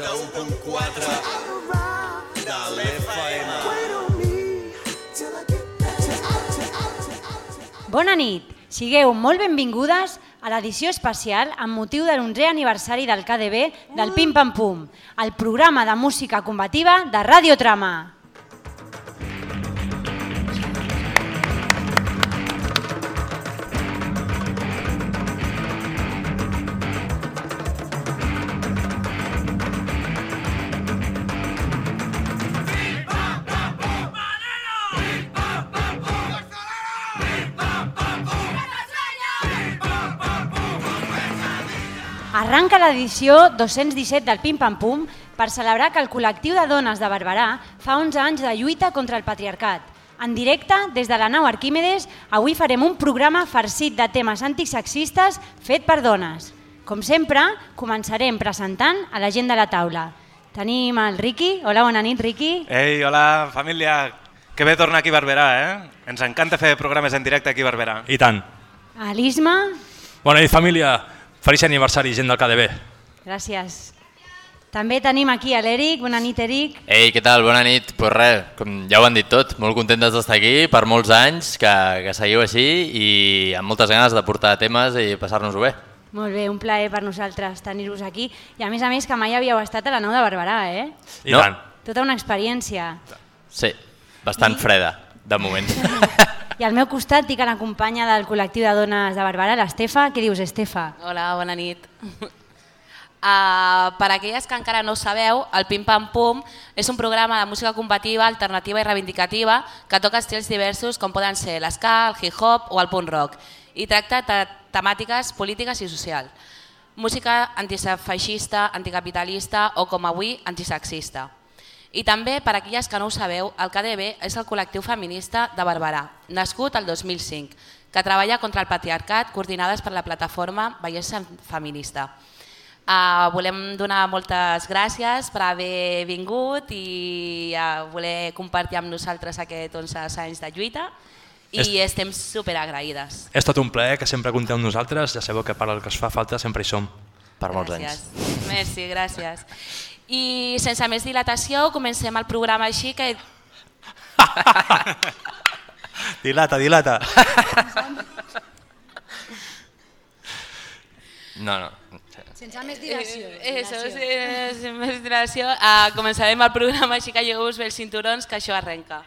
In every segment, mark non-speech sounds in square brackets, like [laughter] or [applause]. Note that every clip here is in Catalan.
91.4 de l'FM. Bona nit! Sigueu molt benvingudes a l'edició especial amb motiu de l'11è aniversari del KDB del Pim Pam Pum, el programa de música combativa de Radiotrama. Arranca l'edició 217 del Pim Pam Pum per celebrar que el col·lectiu de dones de Barberà fa 11 anys de lluita contra el patriarcat. En directe, des de la nau Arquímedes, avui farem un programa farcit de temes antisexistes fet per dones. Com sempre, començarem presentant a la gent de la taula. Tenim el Riqui. Hola, bona nit, Riqui. Ei, hola, família. Que bé tornar aquí a Barberà, eh? Ens encanta fer programes en directe aquí a Barberà. I tant. A l'Isma. Bona nit, família. Feliç aniversari, gent del KDB. Gràcies. També tenim aquí a l'Eric. Bona nit, Eric. Ei, què tal? Bona nit. Pues res, com ja ho han dit tot, molt contentes d'estar aquí per molts anys, que, que seguiu així i amb moltes ganes de portar temes i passar-nos-ho bé. Molt bé, un plaer per nosaltres tenir-vos aquí. I a més a més que mai havíeu estat a la nau de Barberà, eh? I No. tant. Tota una experiència. Sí, bastant freda, de moment. [laughs] I al meu costat tinc a la companya del col·lectiu de dones de Barberà, l'Estefa. Què dius, Estefa? Hola, bona nit. Uh, [laughs] per aquelles que encara no sabeu, el Pim Pam Pum és un programa de música combativa, alternativa i reivindicativa que toca estils diversos com poden ser l'esca, el hip-hop o el punk rock i tracta te temàtiques polítiques i socials. Música antifeixista, anticapitalista o, com avui, antisexista. I també, per aquelles que no ho sabeu, el KDB és el col·lectiu feminista de Barberà, nascut el 2005, que treballa contra el patriarcat coordinades per la plataforma Bellesa Feminista. Uh, volem donar moltes gràcies per haver vingut i uh, voler compartir amb nosaltres aquests 11 anys de lluita i És- estem superagraïdes. És tot un plaer que sempre compteu amb nosaltres. Ja sabeu que per al que us fa falta sempre hi som. Per molts gràcies. anys. Merci, gràcies. I sense més dilatació, comencem el programa així que [laughs] Dilata, dilata. No, no. Sense més Eh, Eso, sí, sin més dilació, uh, començarem el programa així que jo us ve els cinturons que això arrenca.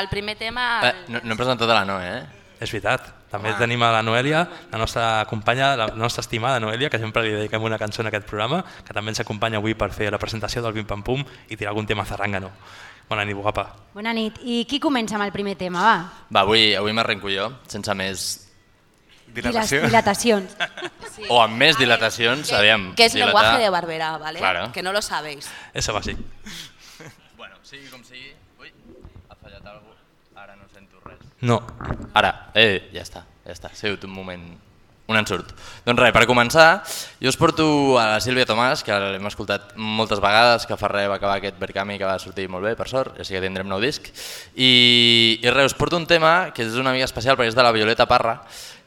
El primer tema... Eh, no, no hem presentat a la Noe, eh? És veritat. També tenim a la Noelia, la nostra companya, la nostra estimada Noelia, que sempre li dediquem una cançó en aquest programa, que també ens acompanya avui per fer la presentació del Pim Pam Pum i tirar algun tema zarrangano. Bona nit, guapa. Bona nit. I qui comença amb el primer tema, va? Va, avui, avui m'arrenco jo, sense més... Dilatació. Dilatacions. Sí. [laughs] O amb més dilatacions, aviam. Que és dilatar- lenguaje de Barberà, ¿vale? Claro. Que no lo sabéis. Ese bàsic. [laughs] Bueno, sigui com sigui... Ui, ha fallat alguna Ara no sento res. No. Ara, eh, ja està, ja està, ha sigut un moment, un ensurt. Doncs res, per començar, jo us porto a la Sílvia Tomàs, que l'hem escoltat moltes vegades, que fa res va acabar aquest Berkami que va sortir molt bé, per sort, així que tindrem nou disc. I, i res, us porto un tema que és una mica especial perquè és de la Violeta Parra,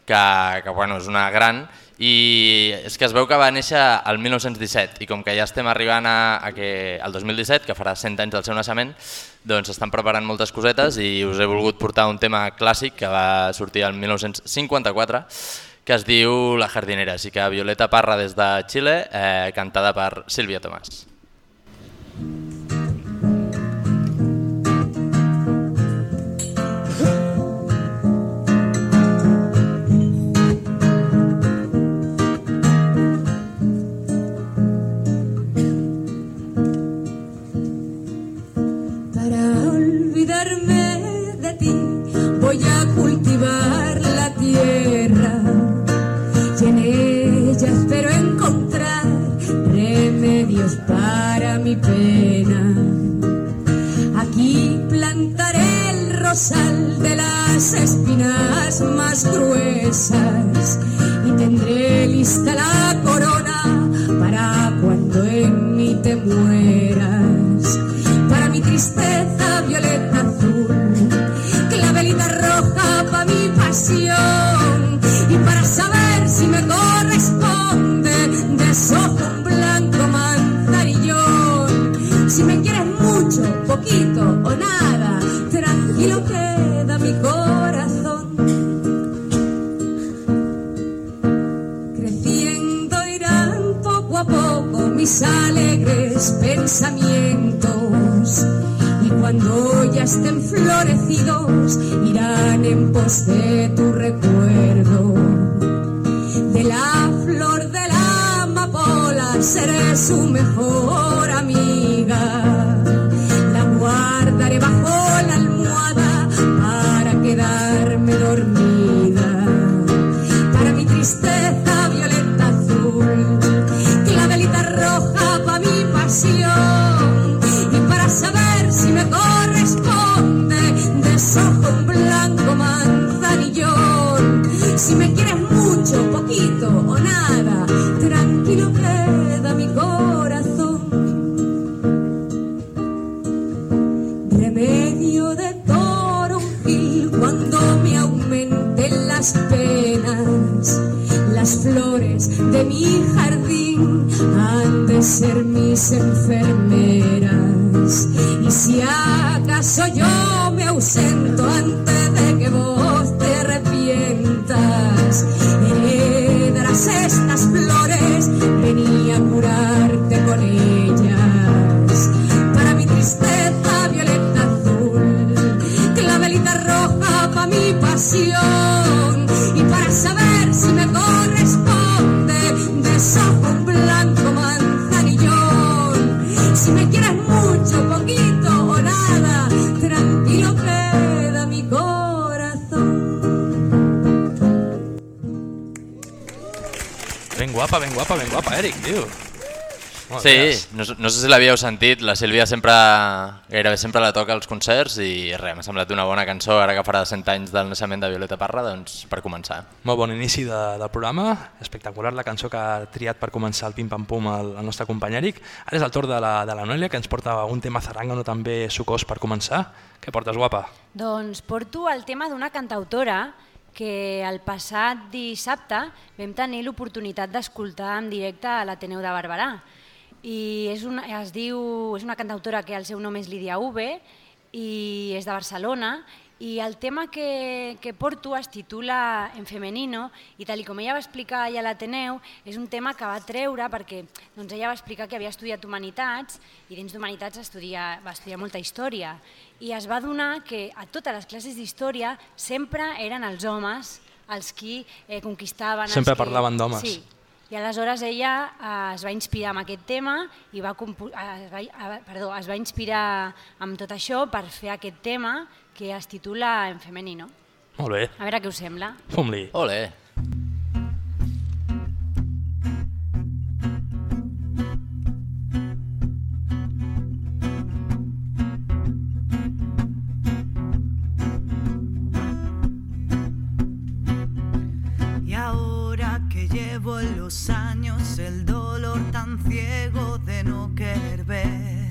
que, que bueno, és una gran, i és que es veu que va néixer al 1917 i com que ja estem arribant a, a que, al 2017, que farà 100 anys del seu naixement, doncs estan preparant moltes cosetes i us he volgut portar un tema clàssic que va sortir el 1954 que es diu La jardinera, així que Violeta Parra des de Xile, eh, cantada per Sílvia Tomàs. Para la tierra y en ella espero encontrar remedios para mi pena. Aquí plantaré el rosal de las espinas más gruesas y tendré lista la corona para cuando en mí te mueras. Para mi tristeza y para saber si me corresponde desojo un blanco mantarillón. Si me quieres mucho, poquito o nada, tranquilo queda mi corazón. Creciendo irán poco a poco mis alegres pensamientos cuando ya estén florecidos irán en pos de tu recuerdo. De la flor de la amapola seré su mejor amiga. La guardaré bajo la almohada para quedarme dormida. Molt Sí, no, no sé si l'havíeu sentit, la Sílvia sempre, gairebé sempre la toca als concerts i res, m'ha semblat una bona cançó, ara que farà 100 anys del naixement de Violeta Parra, doncs per començar. Molt bon inici de, del programa, espectacular la cançó que ha triat per començar el pim-pam-pum el, el nostre company Eric. Ara és el torn de la, de la Noelia, que ens porta un tema zarangano també sucós per començar. Què portes, guapa? Doncs porto el tema d'una cantautora que el passat dissabte vam tenir l'oportunitat d'escoltar en directe a l'Ateneu de Barberà. I és una, es diu, és una cantautora que el seu nom és Lídia V i és de Barcelona i el tema que, que porto es titula En femenino i tal i com ella va explicar allà a l'Ateneu és un tema que va treure perquè doncs ella va explicar que havia estudiat Humanitats i dins d'Humanitats estudia, va estudiar molta història i es va donar que a totes les classes d'història sempre eren els homes els qui eh, conquistaven... els Sempre que... parlaven d'homes. Sí, i aleshores ella eh, es va inspirar en aquest tema i va, eh, es, va, eh, perdó, es va inspirar amb tot això per fer aquest tema que es titula En femenino. Molt bé, A veure què us sembla. fum-li. Ole! Los años el dolor tan ciego de no querer ver,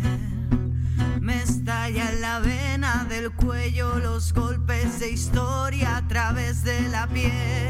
me estalla en la vena del cuello los golpes de historia a través de la piel.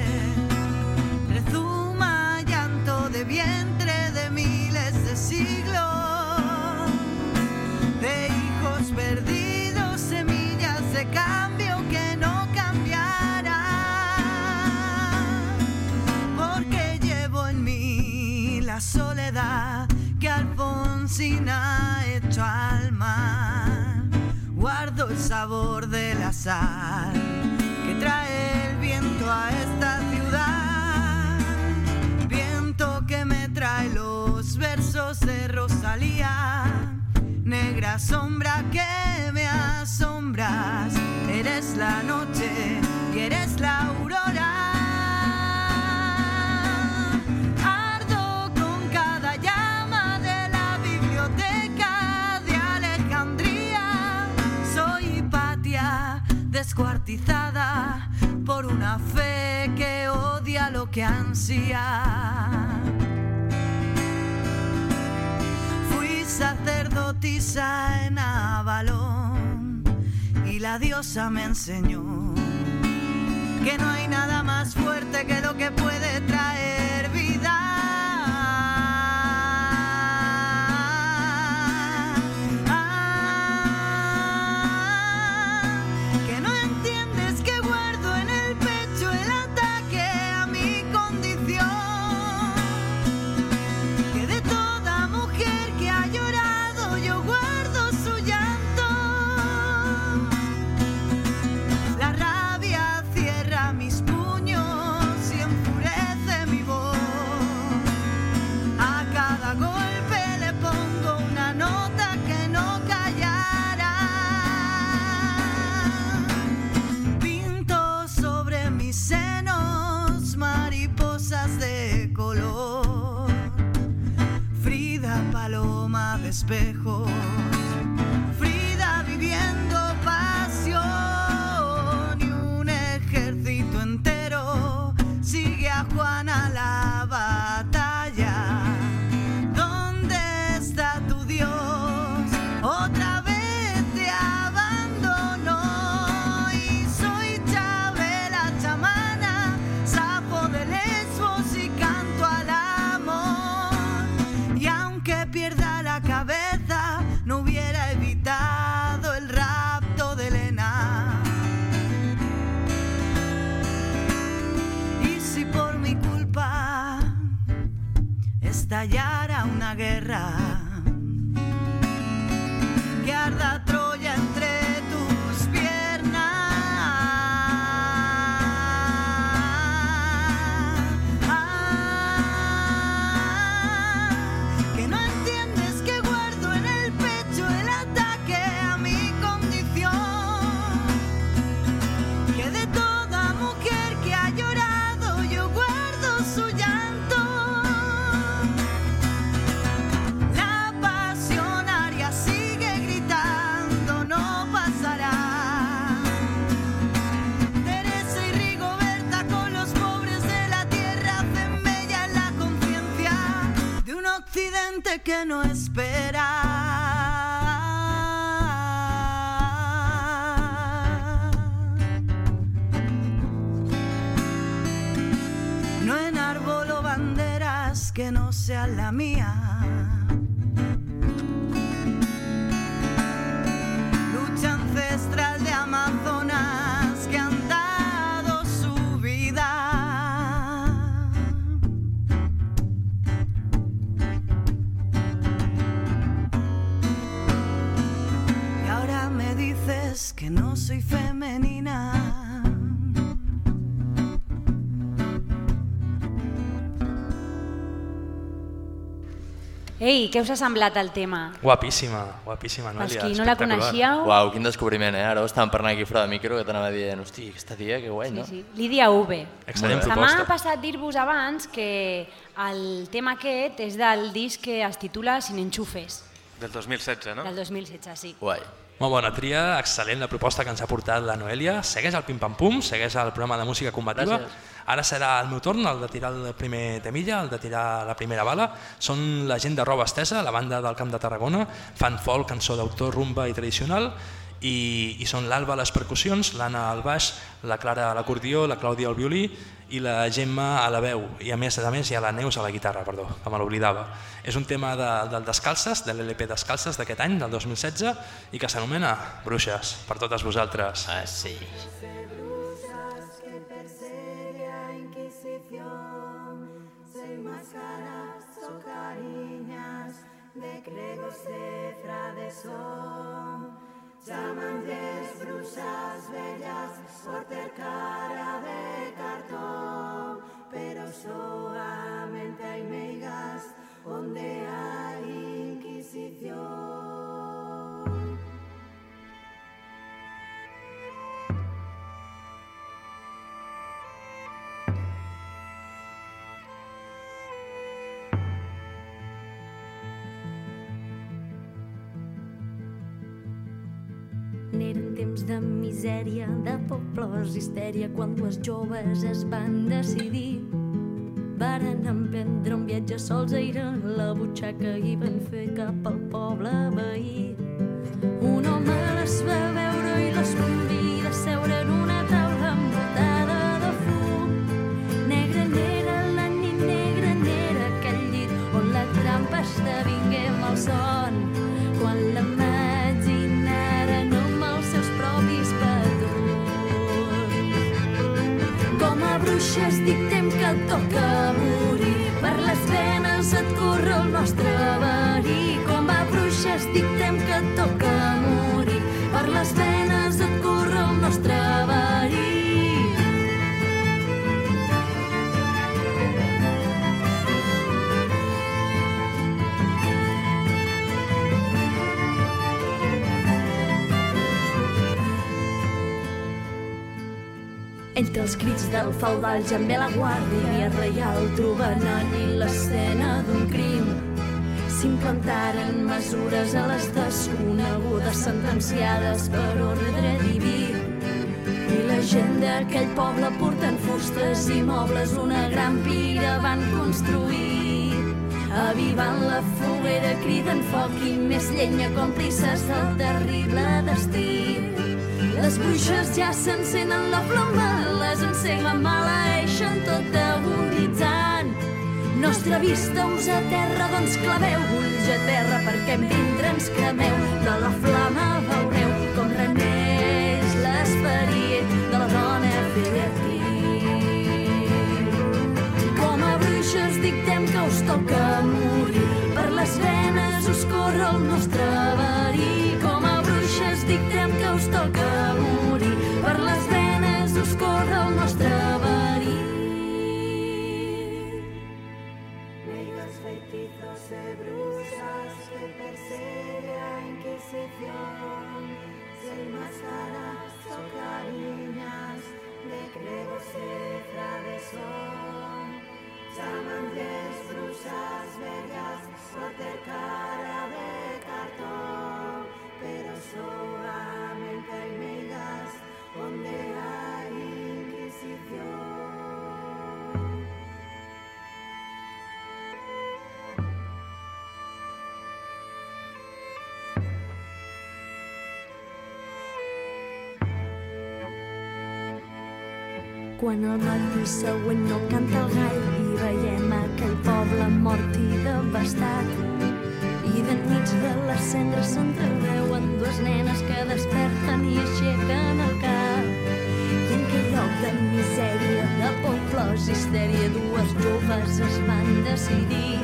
Ha hecho al mar. Guardo el sabor de la sal que trae el viento a esta ciudad. Viento que me trae los versos de Rosalía. Negra sombra que me asombras, eres la noche y eres la aurora. Descuartizada por una fe que odia lo que ansía. Fui sacerdotisa en Avalón y la diosa me enseñó que no hay nada más fuerte que lo que puede traer la mía. Què us ha semblat el tema? Guapíssima, guapíssima, Pels Noelia. qui no la coneixíeu, Uau, quin descobriment, eh? Ara ho estàvem parlant aquí fora de micro, que t'anava dient, hosti, aquesta tia, que guai, sí, no? sí. Lídia V. Excel·lent Se m'ha proposta. passat dir-vos abans que el tema aquest és del disc que es titula Sin enxufes, Del 2016, no? del 2016, sí. Guai. Molt bona tria, excel·lent la proposta que ens ha portat la Noelia. Segueix el Pim Pam Pum, segueix el programa de música combativa. Gràcies. Ara serà el meu torn, el de tirar el primer temilla, el de tirar la primera bala. Són la gent de Roba Estesa, la banda del Camp de Tarragona, fan folk, cançó d'autor, rumba i tradicional, i, i són l'Alba a les percussions, l'Anna al baix, la Clara a l'acordió, la Clàudia al violí i la Gemma a la veu. I a més, a més, hi ha la Neus a la guitarra, perdó, que me l'oblidava. És un tema de, del Descalces, de l'LP Descalces d'aquest any, del 2016, i que s'anomena Bruixes, per totes vosaltres. Ah, sí. Llaman tres brujas bellas por ter cara de cartón, pero solamente hay megas donde hay inquisición. N'eren temps de misèria, de pobles, histèria, quan dues joves es van decidir. Varen emprendre un viatge sols a ir a la butxaca i van fer cap al poble veí. Un home les va veure i les convida a bruixes dictem que et toca morir. Entre els crits del feudal ja ve la guàrdia reial trobant allí l'escena d'un crim. S'implantaren mesures a les desconegudes sentenciades per ordre diví. I la gent d'aquell poble portant fustes i mobles una gran pira van construir. Avivant la foguera criden foc i més llenya còmplices del terrible destí. Les bruixes ja s'encenen la flama, les enceguen maleeixen tot agonitzant. Nostra vista us a terra, doncs claveu ulls a terra perquè en vindre ens cremeu. De la flama miseria inquisición, sin máscaras o oh cariñas, de credo cifra de son. Llaman destruzas vergas, por cara de cartón, pero son Quan al matí següent no canta el gall i veiem aquell poble mort i devastat. I de nits de les cendres s'entreveuen dues nenes que desperten i aixequen el cap. I en aquell lloc de misèria, de por, plors i histèria, dues joves es van decidir.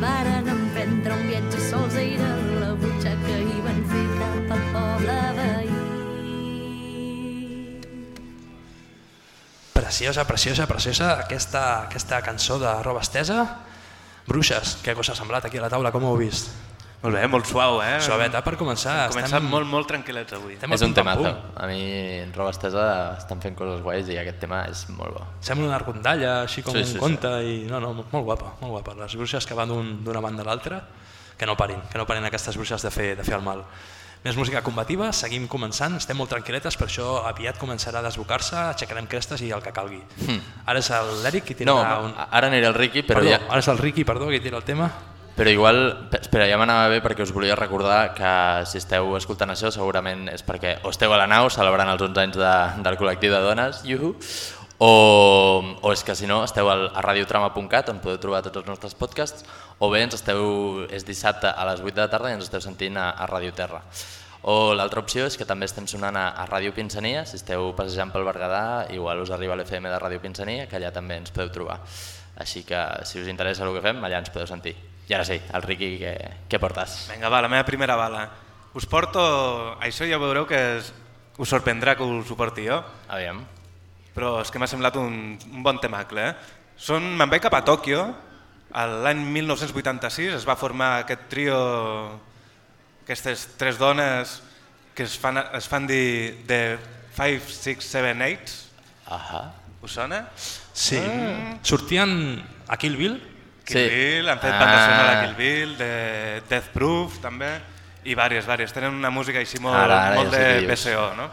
Varen emprendre un viatge sols a ir a la butxaca i van fer cap al poble Preciosa, preciosa, preciosa aquesta, aquesta cançó de roba estesa. Bruixes, què us ha semblat aquí a la taula? Com ho heu vist? Molt bé, molt suau, eh? Suaveta per començar. Hem començat molt, molt tranquil·lets avui. Estem És un temazo. A mi, en roba estesa, estan fent coses guais i aquest tema és molt bo. Sembla una rondalla, així com Sí, un sí, sí. conte, i no, no, molt guapa, molt guapa. Les bruixes que van d'un- d'una banda a l'altra, que no parin, que no parin aquestes bruixes de fer, de fer el mal. Més música combativa, seguim començant, estem molt tranquil·letes, per això aviat començarà a desbocar-se, aixecarem crestes i el que calgui. Ara és l'Eric qui No, tirarà un... ara anirà el Ricky, però Perdó, ja... ara és el Ricky, perdó, qui tira el tema. Però igual, pe- espera, ja m'anava bé perquè us volia recordar que si esteu escoltant això segurament és perquè o esteu a la nau celebrant els 11 anys de, del col·lectiu de dones, yuhu, o, o és que si no esteu al, a radiotrama.cat on podeu trobar tots els nostres podcasts o bé ens esteu, és dissabte a les 8 de la tarda i ens esteu sentint a, a Radio Terra. O l'altra opció és que també estem sonant a, a Ràdio Pinsania, si esteu passejant pel Berguedà, igual us arriba l'FM de Ràdio Pinsania, que allà també ens podeu trobar. Així que si us interessa el que fem, allà ens podeu sentir. I ara sí, el Riqui, què, què portes? Vinga, va, la meva primera bala. Us porto... Això ja veureu que es... us sorprendrà que us ho porti jo, Aviam. Però és que m'ha semblat un, un bon temacle. Eh? Són, me'n vaig cap a Tòquio, a l'any 1986 es va formar aquest trio, aquestes tres dones que es fan, es fan dir de 5, 6, 7, 8. Ahà. Us sona? Sí. Sortien a Kill Bill, Kill Sí. Bill, han fet Ah. banda sonora de Kill Bill, de Death Proof també, i vàries, vàries. Tenen una música així molt, Ara, ara molt de. BSO, no?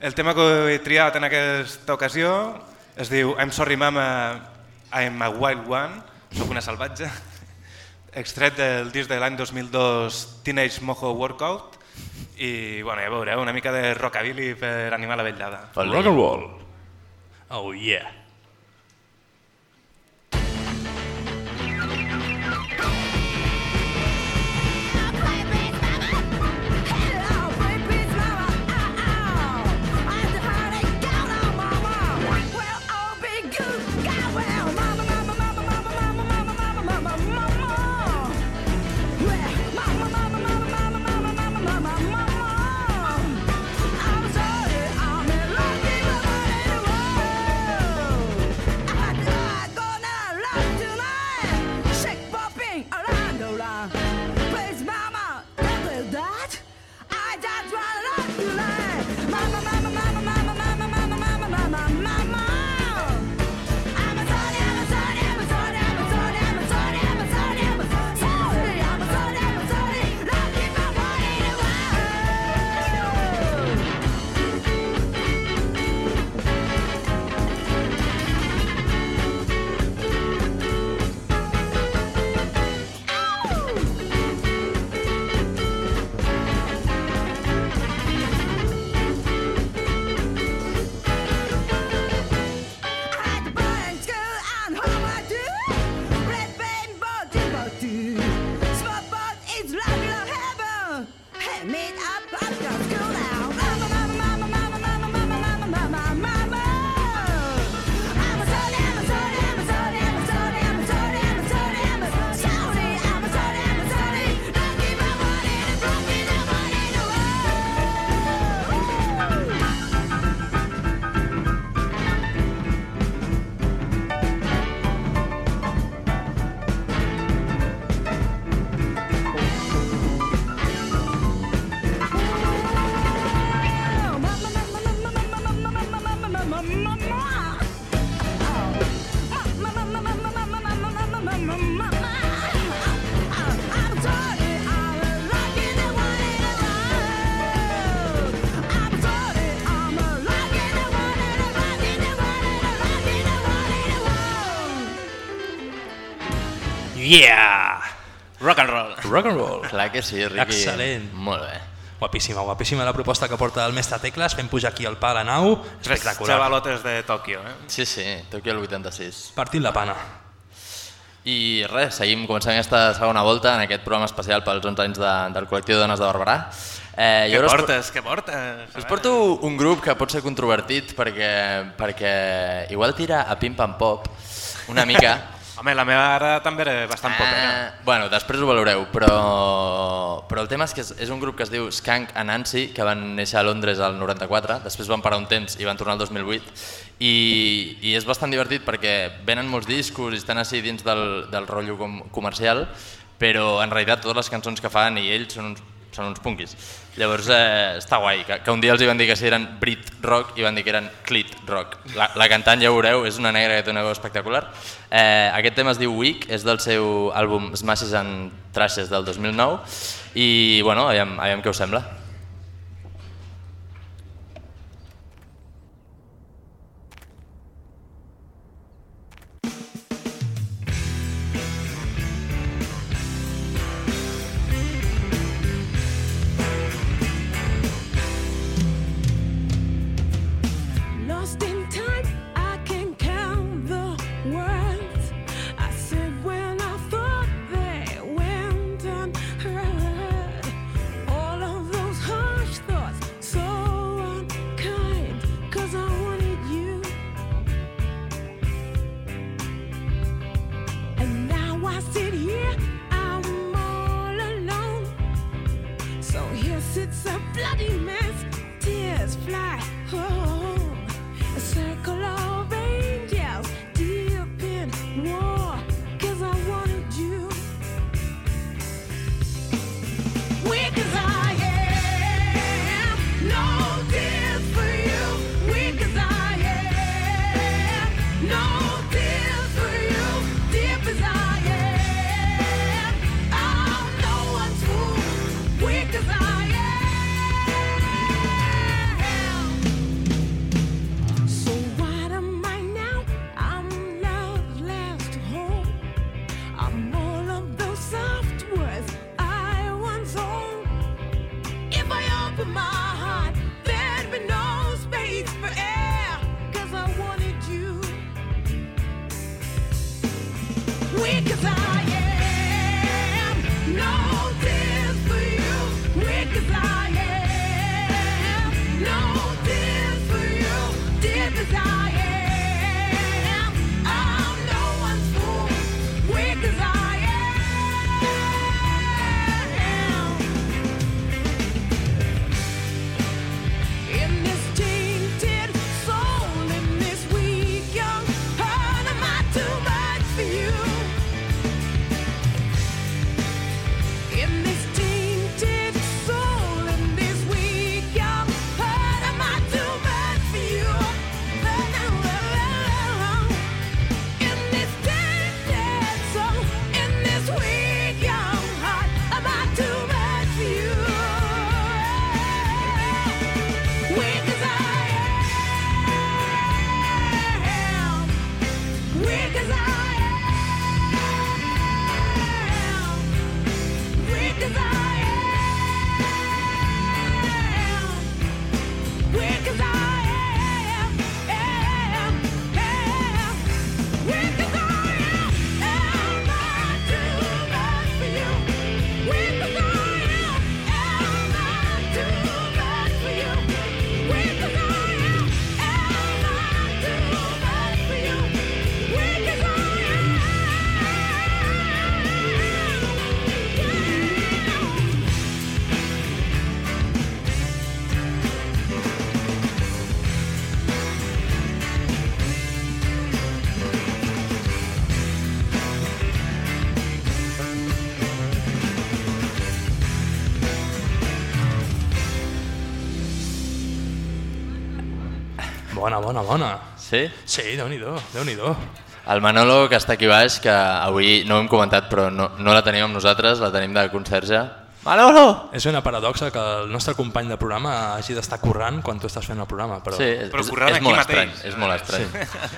El tema que he triat en aquesta ocasió es diu I'm sorry mama, I'm a wild one, sóc una salvatge, [laughs] extret del disc de l'any 2002 Teenage Mojo Workout, i bueno, ja veureu, una mica de rockabilly per animar la vetllada. Rock and roll. Oh yeah. Yeah! Rock and roll. Rock and roll. Clar que sí, Riqui. Excel·lent. Molt bé. Guapíssima, guapíssima la proposta que porta el mestre Tecles, fent pujar aquí el pa a la nau. Tres Espectacular. xavalotes de Tòquio, eh? Sí, sí, Tokyo el 86. Partint la pana. I res, seguim començant aquesta segona volta en aquest programa especial pels 11 anys de, del col·lectiu de dones de Barberà. Eh, Què ara us portes, què portes? Us porto un grup que pot ser controvertit perquè, perquè igual tira a pim pam pop una mica. [laughs] Home, la meva ara també era bastant popera. Eh, bueno, després ho valoreu, però, però el tema és que és, és un grup que es diu Skank and Nancy, que van néixer a Londres al 94, després van parar un temps i van tornar al 2008, i, i és bastant divertit perquè venen molts discos i estan així dins del, del rotllo com, comercial, però en realitat totes les cançons que fan i ells són uns, són uns punkis. Llavors eh, està guai, que, que un dia els hi van dir que si eren Brit Rock i van dir que eren Clit Rock. La, la cantant ja ho veureu, és una negra que té una veu espectacular. Eh, aquest tema es diu Week, és del seu àlbum Smashes and Trashes del 2009 i bueno, aviam, aviam què us sembla. Bona, bona. Sí? Sí, déu-n'hi-do, déu nhi déu El Manolo, que està aquí baix, que avui no ho hem comentat, però no, no la tenim amb nosaltres, la tenim de conserge. Manolo! És una paradoxa que el nostre company de programa hagi d'estar currant quan tu estàs fent el programa, però, Sí, és, Però és, currant és aquí molt mateix. estrany, és molt estrany.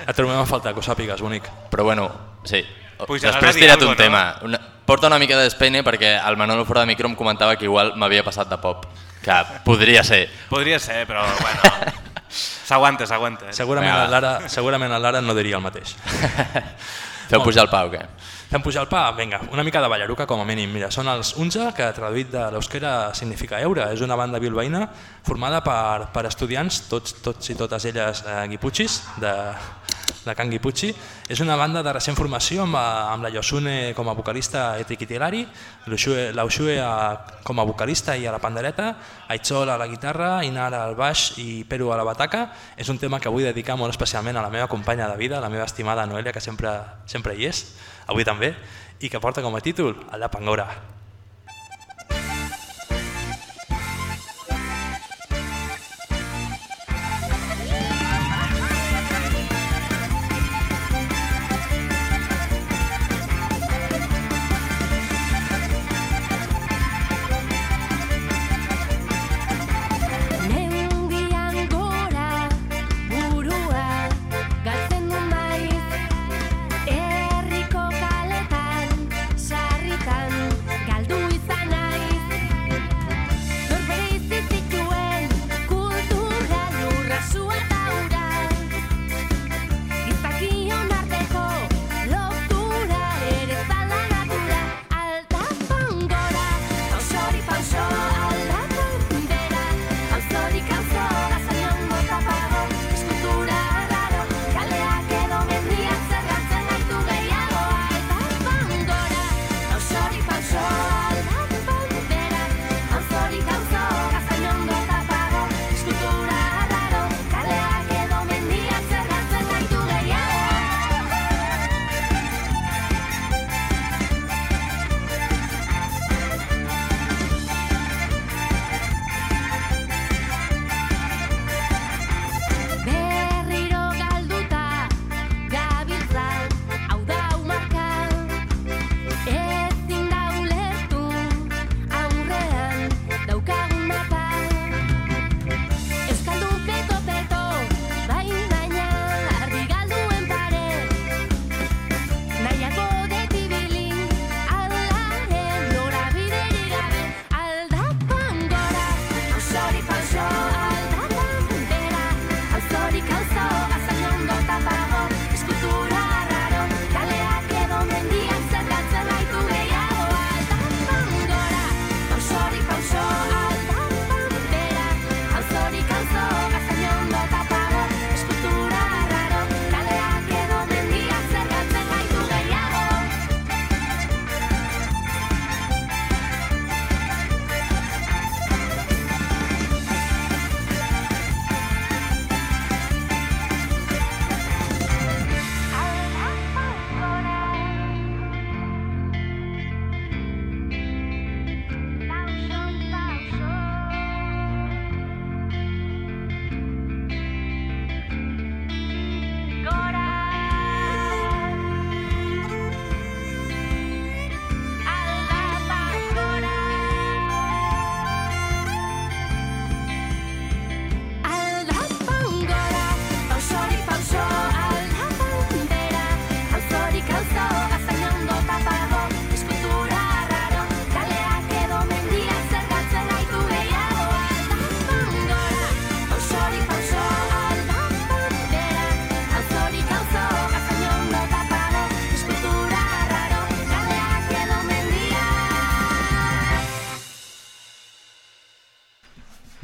et trobem a faltar, que ho sàpigues, bonic. Però bueno, sí, Pujarà Després tira't algo, un no? tema. Una, porta una mica d'espeine perquè el Manolo fora de micro em comentava que igual m'havia passat de pop. Que podria ser. Podria ser, però bueno, [laughs] s'aguanta, s'aguanta. eh? Segurament el Lara, segurament el Lara no diria el mateix. [laughs] Feu pujar el Pau, què? Fem pujar el pa? Vinga, una mica de ballaruca com a mínim. Mira, són els Unja, que traduït de l'euskera significa eure. És una banda bilbaïna formada per, per estudiants, tots, tots i totes elles eh, guiputxis, de, de Can Guiputxi. És una banda de recent formació amb, eh, amb la Yosune com a vocalista i triquitilari, l'Auxue com a vocalista i a la pandereta, Aitzol a la guitarra, Inara al baix i Peru a la bataca. És un tema que vull dedicar molt especialment a la meva companya de vida, la meva estimada Noelia, que sempre, sempre hi és, avui també, i que porta com a títol a la Pangora.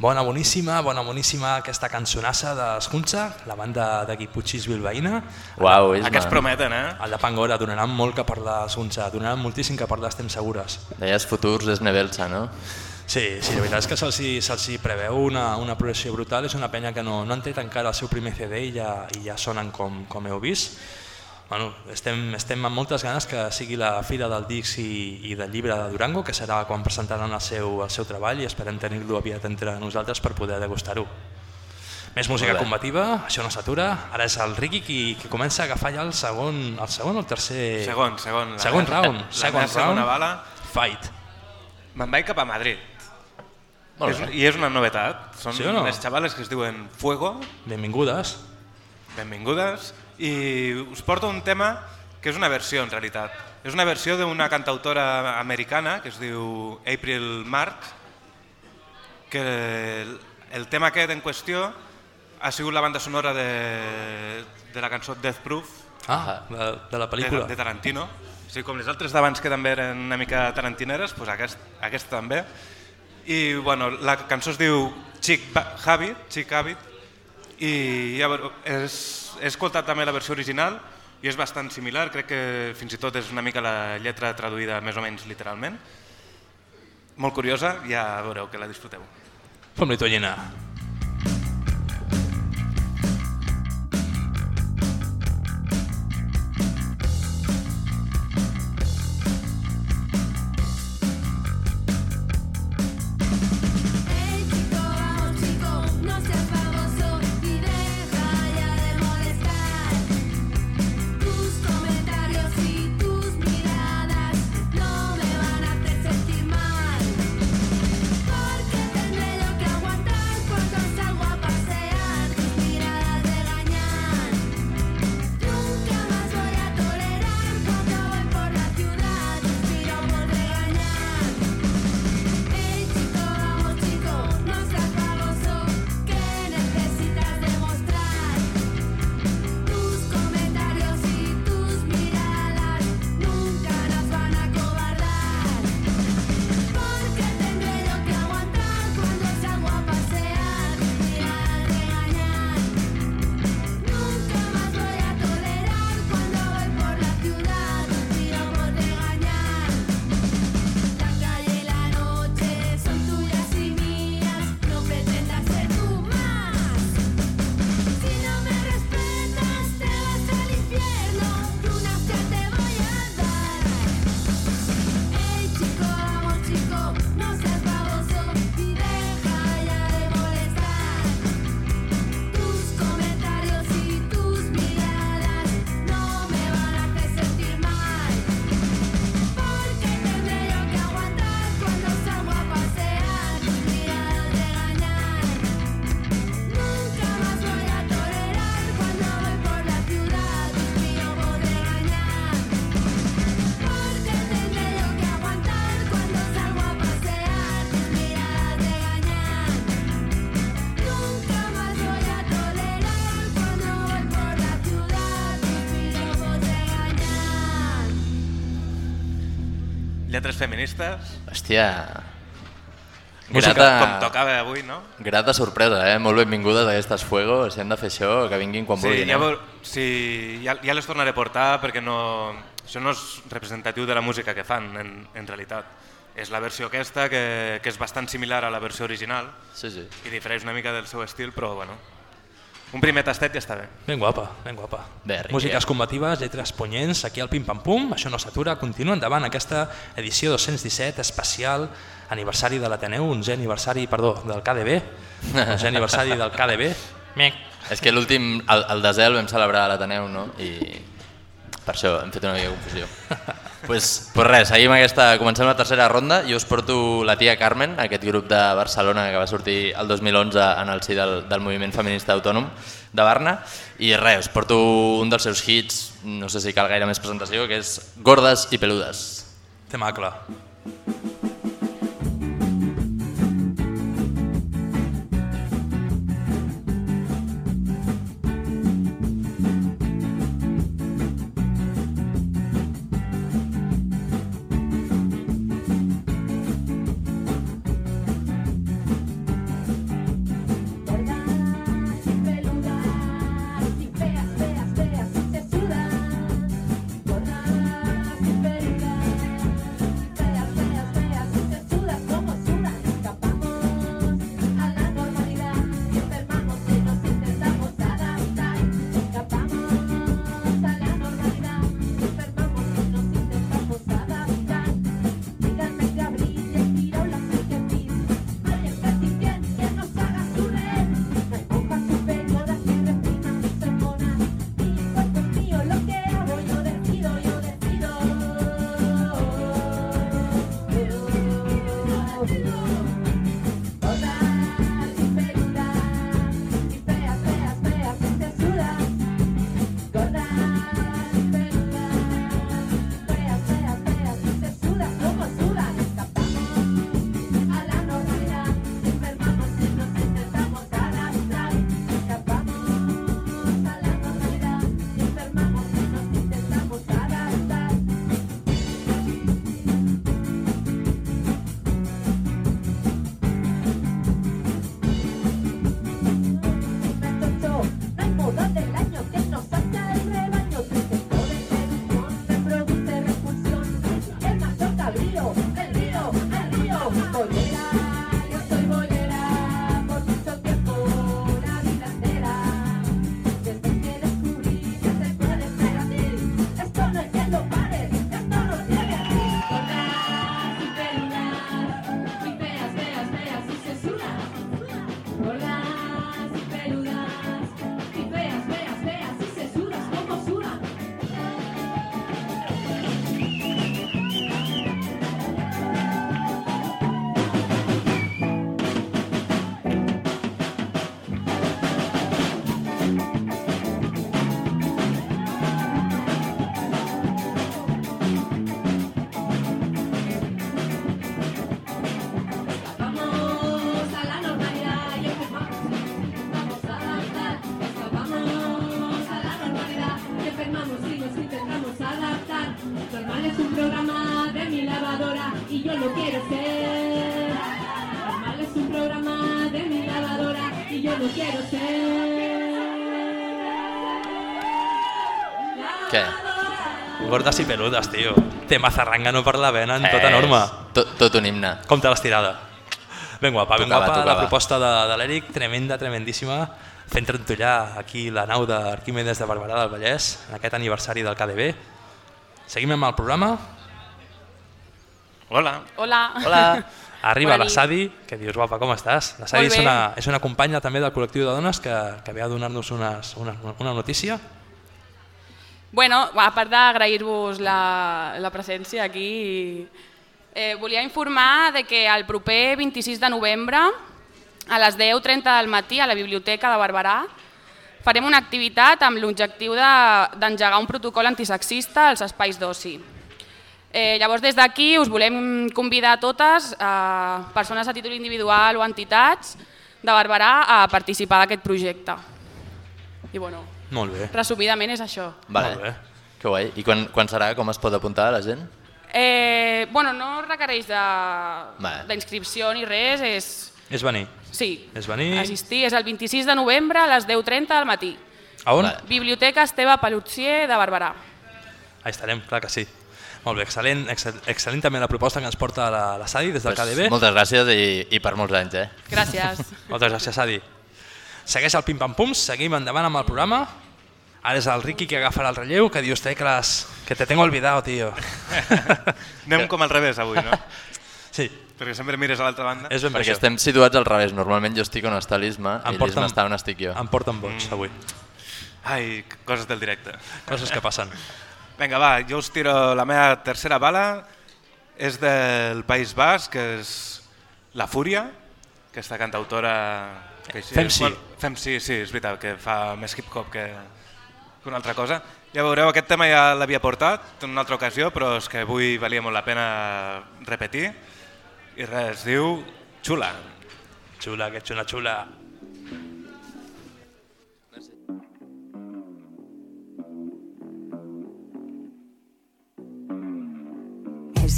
Bona, boníssima, bona, boníssima aquesta cançonassa d'Escunxa, la banda de Guiputxis bilbaïna. Uau, és Aquests prometen, eh? El de Pangora donaran molt que parlar d'Escunxa, donaran moltíssim que parlar, estem segures. Deies futurs és Nebelsa, no? Sí, sí, la veritat és que se'ls se hi preveu una, una progressió brutal, és una penya que no, no han tret encara el seu primer CD i ja, i ja sonen com, com heu vist. Bueno, estem, estem amb moltes ganes que sigui la Fira del Disc i, i del Llibre de Durango, que serà quan presentaran el seu, el seu treball i esperem tenir-lo aviat entre nosaltres per poder degustar-ho. Més música combativa, això no s'atura. Ara és el Ricky qui, qui comença a agafar ja el segon, el segon o el tercer... Segon, segon. La- Segon round. la Segon segona round. bala. Fight. Me'n vaig cap a Madrid. Molt És, bé. I és una novetat. Són Sí no? les xavales que es diuen Fuego, Benvingudes. benvingudes, i us porto un tema que és una versió en realitat. És una versió d'una cantautora americana que es diu April Marx, que el, tema aquest en qüestió ha sigut la banda sonora de, de la cançó Death Proof Ah, de, de la pel·lícula. de, de Tarantino. O sigui, com les altres d'abans que també eren una mica tarantineres, doncs aquest, aquesta també. I bueno, la cançó es diu Chick Habit, Chick Habit, i llavors, és, he escoltat també la versió original i és bastant similar, crec que fins i tot és una mica la lletra traduïda més o menys literalment. Molt curiosa, ja veureu que la disfruteu. Fem-li tollina. Hey Lletres feministes, Hòstia... música Grata, com tocava avui, no? grata sorpresa, eh? Molt benvingudes aquestes Fuego. Si han de fer això, que vinguin quan Sí, vulguin. ja, Eh? sí, ja, ja les tornaré a portar perquè no, això no és representatiu de la música que fan, en, en realitat. És la versió aquesta, que, que és bastant similar a la versió original Sí, sí. i difereix una mica del seu estil, però bueno, un primer tastet ja està bé. Ben guapa, ben guapa. Bé. Músiques combatives, lletres punyents, aquí al Pim Pam Pum, això no s'atura, continua endavant aquesta edició 217 especial aniversari de l'Ateneu, 11è aniversari, perdó, del KDB, 11è aniversari del KDB. Mec. [laughs] És que l'últim, el, el desè el vam celebrar a l'Ateneu, no? I per això hem fet una mica de confusió. pues, pues res, seguim aquesta, comencem la tercera ronda. Jo us porto la tia Carmen, aquest grup de Barcelona que va sortir el 2011 en el si del, del moviment feminista autònom de Barna. I res, us porto un dels seus hits, no sé si cal gaire més presentació, que és Gordes i peludes. Temacle. Gordas peludes, tio. Tema zarrangano per la vena en tota norma. Tot, tot un himne. Com te l'has tirada? Ben guapa, ben Tocava, guapa la tocava. proposta de, de l'Eric, tremenda, tremendíssima, fent trontollar aquí la nau d'Arquímedes de Barberà del Vallès, en aquest aniversari del KDB. Seguim amb el programa. Hola. Hola. Hola. Arriba Bona la. Sadi, que dius, guapa, com estàs? La Sadi és una, és una companya també del col·lectiu de dones que, que ve a donar-nos una, una notícia. Bueno, a part d'agrair-vos la, la presència aquí, eh, volia informar de que el proper 26 de novembre, a les 10.30 del matí, a la Biblioteca de Barberà, farem una activitat amb l'objectiu de- d'engegar un protocol antisexista als espais d'oci. Eh, llavors, des d'aquí us volem convidar a totes, eh, persones a títol individual o entitats de Barberà, a participar d'aquest projecte. I bueno, Molt bé. resumidament és això. Vale. Molt bé. Que guai. I quan, quan serà? Com es pot apuntar la gent? Eh, bueno, no requereix d'inscripció ni res, és... És venir. Sí, És venir... assistir. És el 26 de novembre a les 10.30 del matí. A on? Vale. Biblioteca Esteve Pelutier de Barberà. Ahí estarem, clar que sí. Molt bé, excel·lent, excel·lent, excel·lent també la proposta que ens porta la, la Sadi des del KDB. moltes gràcies i, i per molts anys, eh? Gràcies. [laughs] Moltes gràcies, Sadi. Segueix el pim-pam-pum, seguim endavant amb el programa. Ara és el Ricky que agafarà el relleu, que dius, tecles, que te tengo olvidado, tío. [laughs] Anem com al revés avui, no? [laughs] Sí, Perquè sempre mires a l'altra banda. és ben per Perquè això. estem situats al revés. Normalment jo estic on està l'Isma i l'Isma està on estic jo. Em porten boig, Mm. avui. Ai, coses del directe. Coses que passen. [laughs] Vinga, va, jo us tiro la meva tercera bala. És del País Basc, que és La Fúria, aquesta cantautora... Que així, Fem sí. Bueno, fem sí, sí, és veritat, que fa més hip-hop que, que una altra cosa. Ja veureu, aquest tema ja l'havia portat en una altra ocasió, però és que avui valia molt la pena repetir. I res, es diu Xula. Xula, que ets una xula.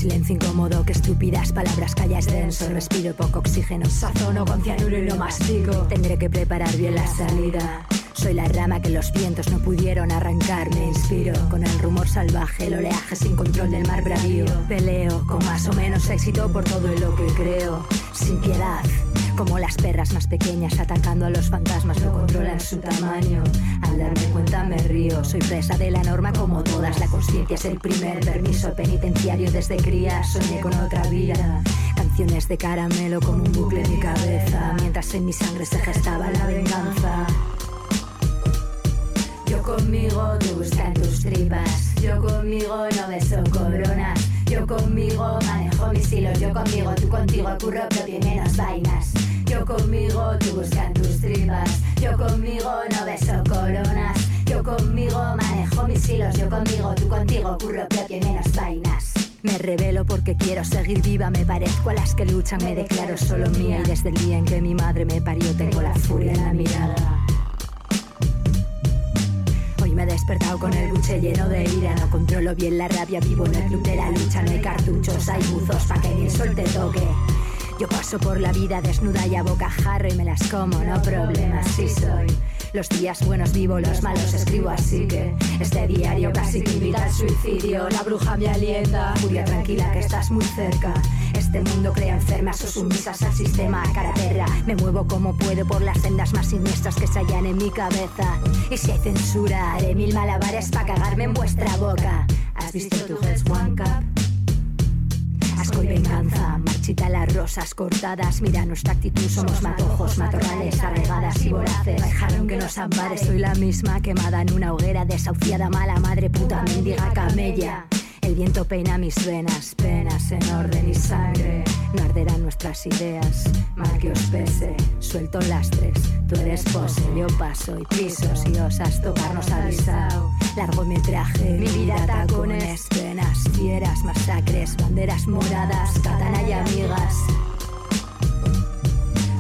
Silencio incómodo, que estúpidas palabras callas denso. Respiro poco oxígeno, sazono con cianuro y lo mastico. Tendré que preparar bien la salida. Soy la rama que los vientos no pudieron arrancar. Me inspiro con el rumor salvaje, el oleaje sin control del mar bravío. Peleo con más o menos éxito por todo lo que creo. Sin piedad, como las perras más pequeñas atacando a los fantasmas, no controlan su tamaño. Al darme cuenta me río, soy presa de la norma como todas. La conciencia es el primer permiso penitenciario desde cría. Soñé con otra vida. Canciones de caramelo como un bucle en mi cabeza, mientras en mi sangre se gestaba la venganza. Yo conmigo, tú busca en tus tripas. Yo conmigo no beso coronas. Yo conmigo manejo mis hilos. Yo conmigo, tú contigo, curro propio y menos vainas. Yo conmigo, tú busca en tus tripas. Yo conmigo no beso coronas. Yo conmigo manejo mis hilos. Yo conmigo, tú contigo, curro propio y menos vainas. Me revelo porque quiero seguir viva, me parezco a las que luchan, me declaro solo mía. Y desde el día en que mi madre me parió tengo la furia en la mirada. Hoy me he despertado con el buche lleno de ira No controlo bien la rabia, vivo en el club de la lucha No hay cartuchos, hay buzos pa' que el sol te toque Yo paso por la vida desnuda y a bocajarro Y me las como, no problemas, sí soy. Los días buenos vivo, los malos escribo así que Este diario casi que invita al suicidio. La bruja me alienta, furia tranquila que estás muy cerca. Este mundo crea enfermas o sumisas al sistema cara perra. Me muevo como puedo por las sendas más siniestras que se hallan en mi cabeza. Y si hay censura, haré mil malabares para cagarme en vuestra boca. ¿Has visto tu Hell's One Cup? Y venganza, marchita las rosas cortadas. Mira nuestra actitud, somos matojos, matorrales, arregadas y voraces. Dejaron que nos ampare, soy la misma quemada en una hoguera, desahuciada, mala madre, puta, mendiga camella. El viento peina mis venas, penas en orden y sangre. No arderán nuestras ideas, mal que os pese. Suelto lastres, tú eres pose, yo paso y piso. Si osas tocarnos avisado, largo metraje, mi vida tacones, penas, fieras, masacres, banderas moradas, katana y amigas.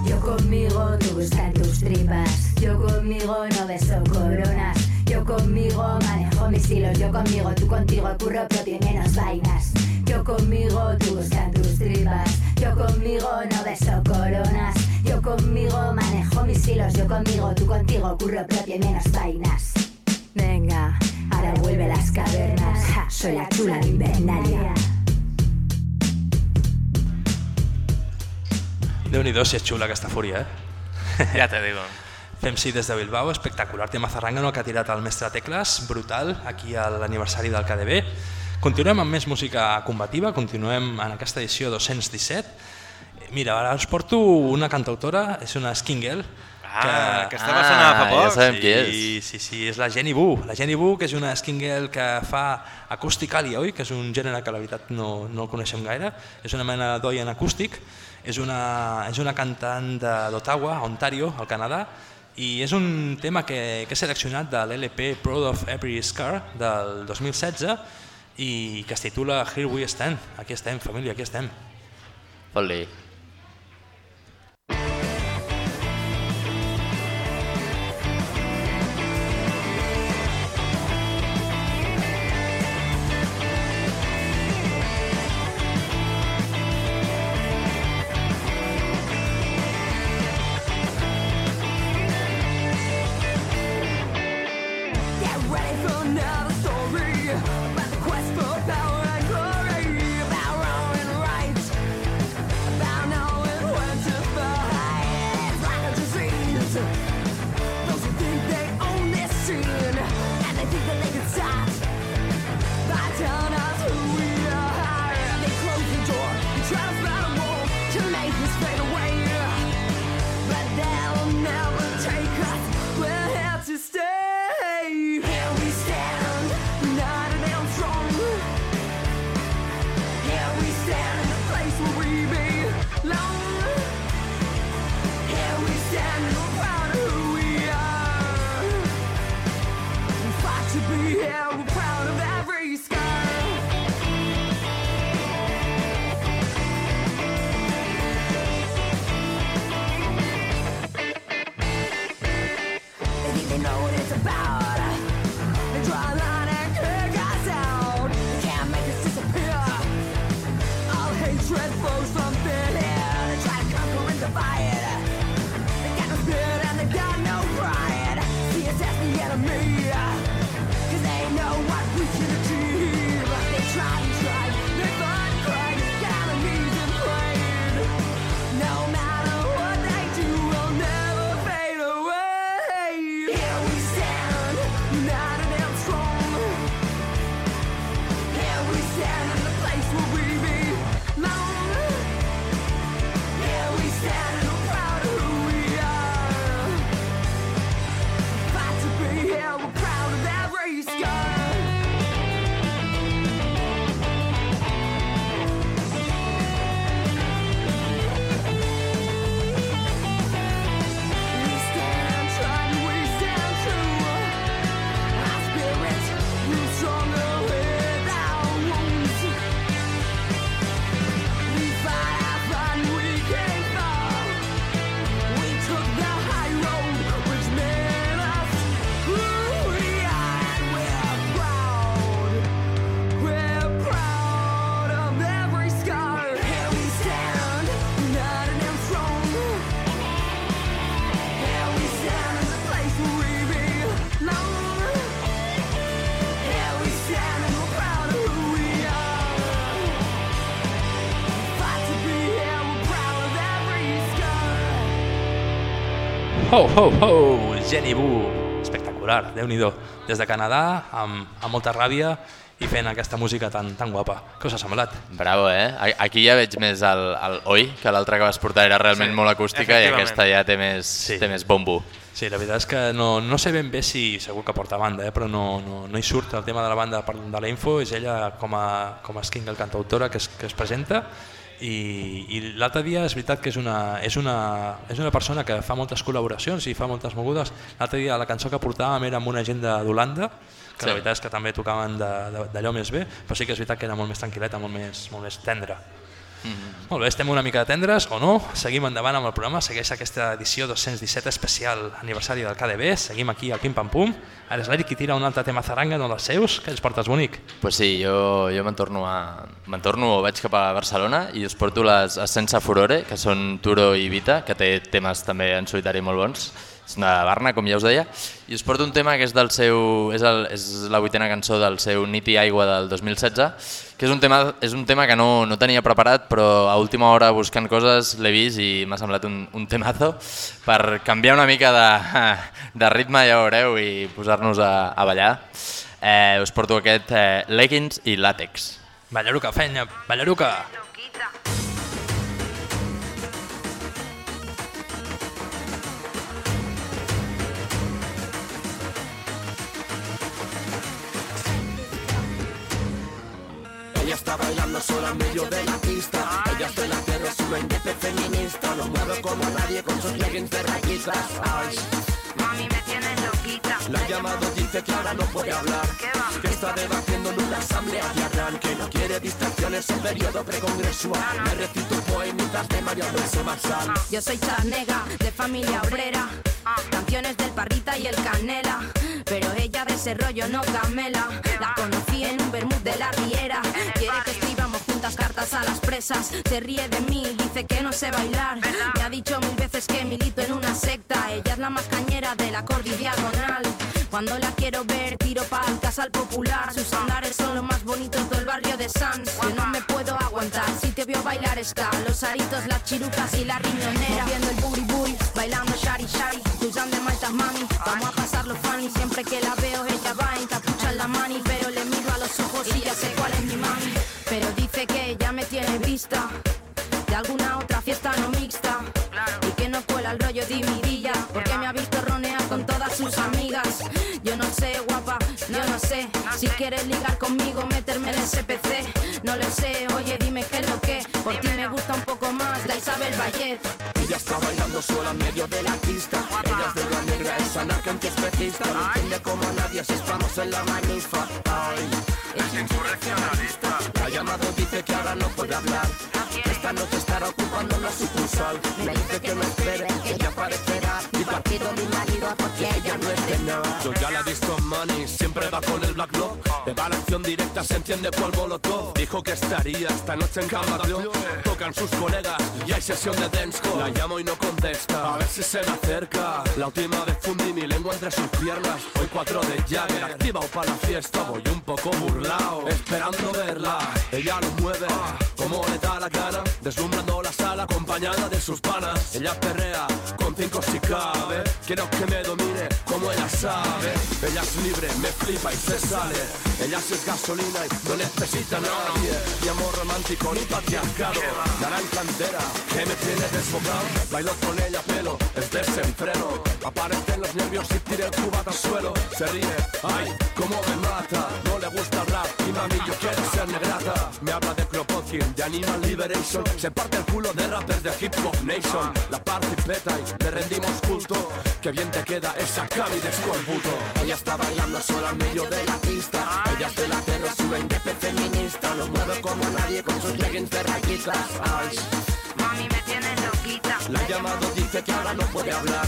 Yo conmigo, tú busca en tus tripas. Yo conmigo no beso coronas. Yo conmigo manejo mis hilos. Yo conmigo, tú contigo, curro propio y menos vainas. Yo conmigo, tú buscan tus tripas. Yo conmigo no beso coronas. Yo conmigo manejo mis hilos. Yo conmigo, tú contigo, curro propio y menos vainas. Venga, ahora vuelve a las cavernas. Ja, soy la chula de Invernalia. Déu-n'hi-do si és xula aquesta fúria, eh? Ja te digo. Fem sí des de Bilbao, espectacular tema zarrangano que ha tirat el mestre Tecles, brutal, aquí a l'aniversari del KDB. Continuem amb més música combativa, continuem en aquesta edició 217. Mira, ara us porto una cantautora, és una Skingel, Ah, que estava sonant fa poc. Ja sabem qui és. Sí, sí, sí, és la Jenny Boo. La Jenny Boo, que és una Skingel que fa acústicalia, oi? Que és un gènere que la veritat no, no el coneixem gaire. És una mena d'oi en acústic. És una, és una cantant de- d'Ottawa, Ontario, al Canadà, i és un tema que, que he seleccionat de l'LP Proud of Every Scar del 2016 i que es titula Here We Stand. Aquí estem, família, aquí estem. Fot-li. Ho, ho, ho, Jenny Boo, espectacular, déu nhi Des de Canadà, amb, amb molta ràbia i fent aquesta música tan, tan guapa. Què us ha semblat? Bravo, eh? Aquí ja veig més el, el oi, que l'altra que vas portar era realment Sí, molt acústica i aquesta ja té més, Sí. té més bombo. Sí, la veritat és que no, no sé ben bé si segur que porta banda, eh? però no, no, no hi surt el tema de la banda per- de la info, és ella com a, com a Skingle cantautora que es, que es presenta i, i l'altre dia és veritat que és una, és, una, és una persona que fa moltes col·laboracions i fa moltes mogudes. L'altre dia la cançó que portàvem era amb una gent de- d'Holanda, que Sí. la veritat és que també tocaven d'allò més bé, però sí que és veritat que era molt més tranquil·leta, molt més, molt més tendra. Molt bé, estem una mica tendres o no? Seguim endavant amb el programa, segueix aquesta edició 217 especial aniversari del KDB, seguim aquí al Pim Pam Pum. Ara és l'Eric qui tira un altre tema zaranga, no dels seus, que ens portes bonic. Pues sí, jo, jo me'n torno, a, torno, vaig cap a Barcelona i us porto les Ascensa Furore, que són Turo i Vita, que té temes també en solitari molt bons. És una Barna, com ja us deia. I us porto un tema que és, del seu, és, el, és la vuitena cançó del seu Nit i Aigua del 2016, que és un tema, és un tema que no, no tenia preparat, però a última hora buscant coses l'he vist i m'ha semblat un, un temazo per canviar una mica de, de ritme, ja ho veureu, i posar-nos a, a ballar. Eh, us porto aquest eh, Leggings i Làtex. Ballaruca, fenya, ballaruca! Ella bailando sola en medio de la pista. Ella es de la que resumen de feminista. Lo mueve como nadie con sus leggings de rayitas. Ay. Mami, me tienes loquita. La ha llamado, dice que ahora no puede hablar. Que está debatiendo en una asamblea de Arran. Que no quiere distracciones en periodo precongresual. Me recito poemitas de María Luisa Marsal. Yo soy charnega, de familia obrera. Canciones del Parrita y el Canela. Pero ella de ese rollo no camela. La conocí en un vermut de la Riera. Quiere que escribamos juntas cartas a las presas. Se ríe de mí, dice que no sé bailar. Me ha dicho mil veces que milito en una secta. Ella es la más cañera de la cordi diagonal. Cuando la quiero ver, tiro para el casal popular. Sus andares son lo más bonitos del barrio de Sans. Yo no me puedo aguantar si te veo bailar ska. Los aritos, las chirucas y la riñonera. Viendo el booty booty, bailando shari shari. Cruzando de maltas mami, vamos a pasarlo funny. Siempre que la veo, ella va en capucha en la mani. Pero le miro a los ojos y ya sé cuál es mi mami. Pero dice que ella me tiene vista. De alguna otra fiesta no mixta. Y que no cuela el rollo dividilla. Porque me ha visto ronear con todas sus amigas. Yo no sé, guapa, yo no sé. Si quieres ligar conmigo, meterme en el SPC. No lo sé, oye, dime qué es lo que. Por ti me gusta un poco más la Isabel Vallet. Ella está bailando sola en medio de la pista. Ella es de la negra, es anarca antiespecista. No entiende como nadie si estamos en la manifa. Ay, es insurreccionalista. La llamado, dice que ahora no puede hablar. Esta noche estará ocupando una sucursal. Me dice que no espere, que ella aparecerá. Mi partido, mi marido, porque ella no es de nada. Yo ya la he visto money, siempre va con el black lock. De va a la acción directa, se entiende por molotov. Dijo que estaría esta noche en Camargo. Tocan sus colegas y hay sesión de dancehall. La llamo y no contesta, a ver si se me acerca. La última vez fundí mi lengua entre sus piernas. Hoy cuatro de Jagger, activado para la fiesta. Voy un poco burlao, esperando verla. Ella lo mueve como le da la gana. Deslumbrando la sala acompañada de sus panas. Ella perrea con cinco si cabe. Quiero que me domine como ella sabe. Ella es libre, me flipa y se sale. Ella sí es gasolina y no necesita a nadie. Ni amor romántico ni patriarcado. Naranja entera que me tiene desbocado. Bailo con ella, pelo, es desenfreno. Aparecen los nervios y tire el cubata al suelo. Se ríe, ay, cómo me mata. No le gusta el rap y mami, yo quiero Me habla de Kropotkin, de Animal Liberation. Se parte el culo de rappers de Hip Hop Nation. La party peta y le rendimos culto. Que bien te queda esa cami de escorbuto. Ella está bailando sola en medio de la pista. Ella es de la resumen de feminista. Lo mueve como nadie con sus leggings de rayitas. Mami, me tienes loquita. La llamado, dice que ahora no puede hablar.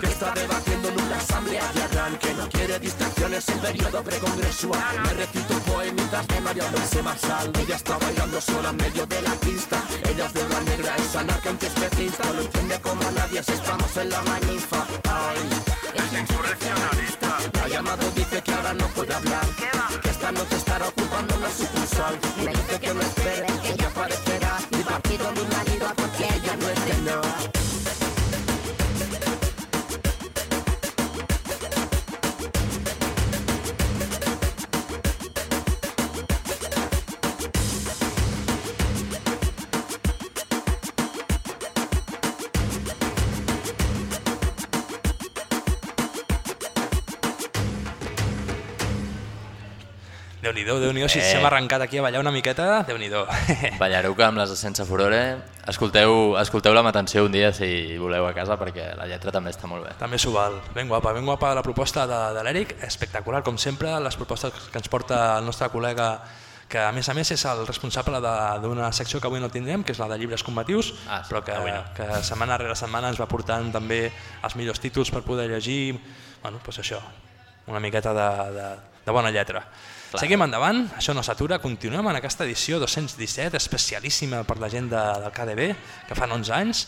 Que está debatiendo en una asamblea de Arran. Que no quiere distracciones en periodo precongresual. Me recito poemitas de María Luisa Marsal. Ella está bailando sola en medio de la pista. Ella es de la negra, es anarca antiespecista. No entiende como nadie si estamos en la manifa. Ay, es insurreccionalista. La llamado, dice que ahora no puede hablar. Que esta noche estará ocupando una sucursal. Me dice que no espere, que ella aparecerá. Mi partido, mi marido, porque ella no es nada. Déu-n'hi-do, déu nhi si Eh. s'hem arrencat aquí a ballar una miqueta, déu nhi [laughs] Ballaruca amb les de Sense Furore. Escolteu, escolteu-la amb atenció un dia si voleu a casa perquè la lletra també està molt bé. També s'ho val. Ben guapa, ben guapa la proposta de, de l'Eric, espectacular com sempre, les propostes que ens porta el nostre col·lega que a més a més és el responsable de- d'una secció que avui no tindrem, que és la de llibres combatius, Ah, sí, però que, no. que setmana rere setmana ens va portant també els millors títols per poder llegir, bueno, doncs això, una miqueta de, de, de bona lletra. Clar. Seguim endavant, això no s'atura, continuem en aquesta edició 217, especialíssima per la gent de, del KDB, que fan 11 anys.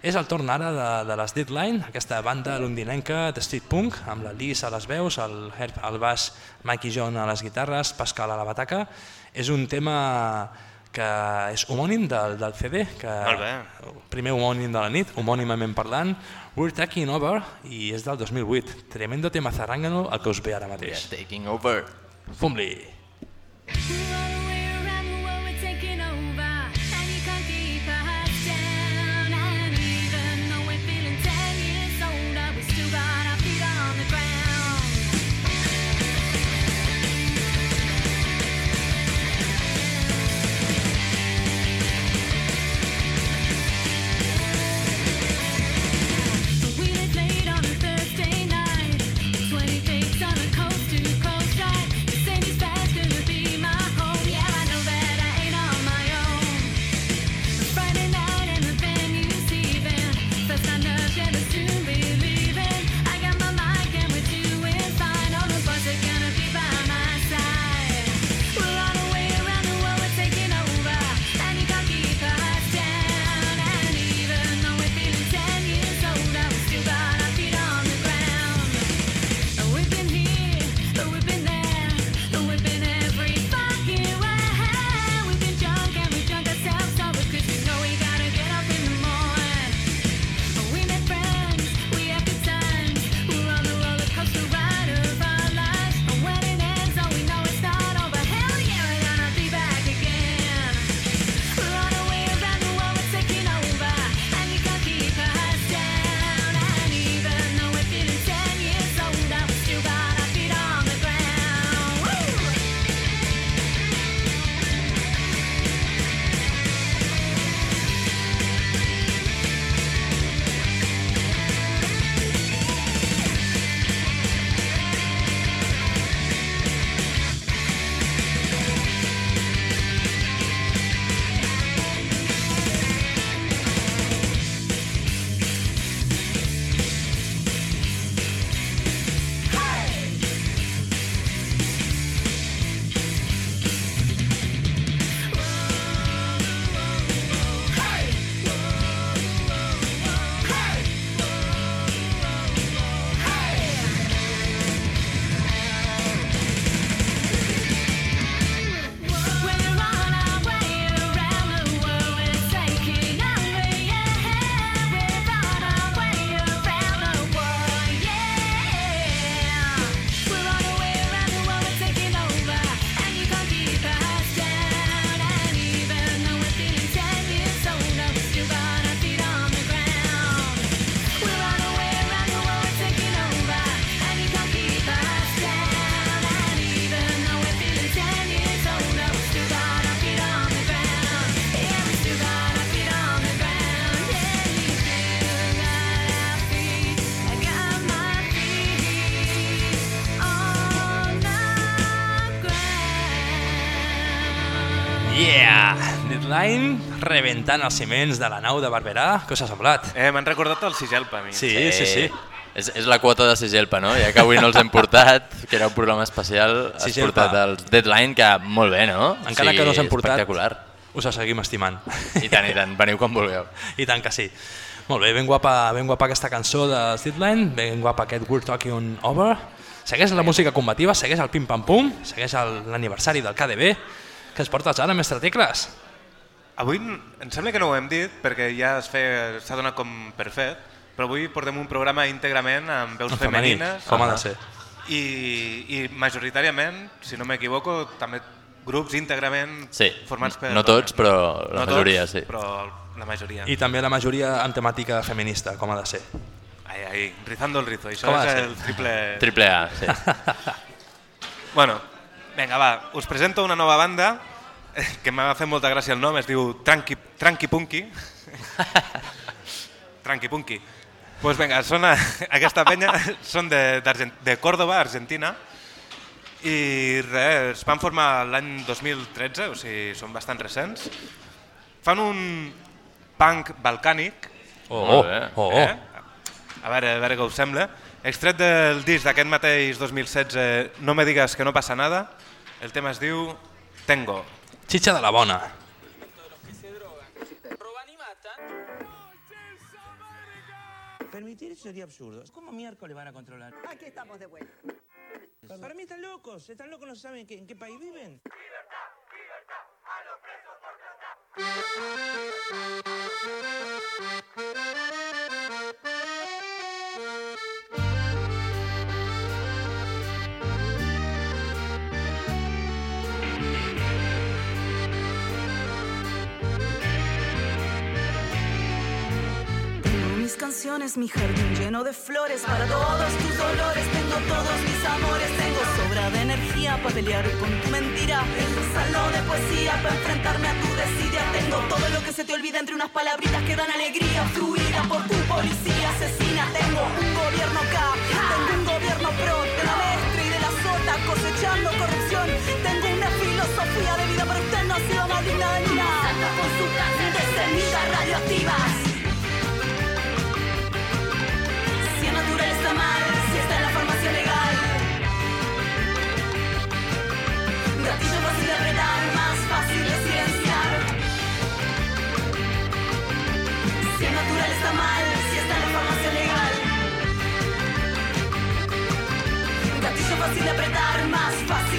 És el torn ara de, de les Deadline, aquesta banda londinenca de street punk, amb la Liz a les veus, el Herb al baix, Mike i John a les guitarres, Pascal a la bataca. És un tema que és homònim del, del CD, que primer homònim de la nit, homònimament parlant, We're Taking Over, i és del 2008. Tremendo tema zarrangano, el que us ve ara mateix. Taking Over. 冯雷。Deadline rebentant els ciments de la nau de Barberà. Què us ha semblat? Eh, M'han recordat el Sigelpa, a mi. Sí, sí, sí. És, és la quota de Sigelpa, no? Ja que avui no els hem [laughs] portat, que era un programa especial, has Sigelpa. portat els Deadline, que molt bé, no? Encara que no us hem portat, Espectacular. us el seguim estimant. I tant, i tant, veniu quan vulgueu. I tant que sí. Molt bé, ben guapa, ben guapa aquesta cançó de Deadline, ben guapa aquest We're Talking Over. Segueix la música combativa, segueix el Pim Pam Pum, segueix el- l'aniversari del KDB. Què ens portes ara, mestre Tecles? Avui em sembla que no ho hem dit perquè ja s'ha donat com per fet, però avui portem un programa íntegrament amb veus En femení, femenines. com ha de ser. I, I majoritàriament, si no m'equivoco, també grups íntegrament Sí, formats per... no tots, però la no majoria, tots, sí. però la majoria. I també la majoria en temàtica feminista, com ha de ser. Ai, ai, rizando el rizo, això Com és el triple... Triple A, sí. Bueno, vinga, va, us presento una nova banda [laughs] que m'ha fet molta gràcia el nom, es diu Tranqui, Tranqui Punky. [laughs] Tranqui Punky. Doncs pues vinga, són a, [laughs] aquesta penya són de, de Córdoba, Argentina, i res, es van formar l'any 2013, o sigui, són bastant recents. Fan un punk balcànic. Oh, Molt bé. oh, oh. Eh? A veure, a veure què us sembla. Extret del disc d'aquest mateix 2016, No me digas que no pasa nada, el tema es diu Tengo. Chicha de la bona. Permitir sería absurdo. ¿Cómo miércoles van a controlar? Aquí estamos de vuelta. Para mí están locos. Están locos, no saben en qué país viven. Tengo mis canciones, mi jardín lleno de flores para todos tus dolores. Tengo todos mis amores, tengo sobra de energía para pelear con tu mentira. Un salón de poesía para enfrentarme a tu desidia. Tengo todo lo que se te olvida entre unas palabritas que dan alegría. Fluida por tu policía asesina. Tengo un gobierno acá, tengo un gobierno pro de la maestra y de la sota cosechando corrupción. Tengo una filosofía de vida, pero usted no ha sido más digna de nada. con su de semillas radioactivas. Gatillo fácil de apretar, más fácil de silenciar. Si es natural está mal, si está en la farmacia legal. Gatillo fácil de apretar, más fácil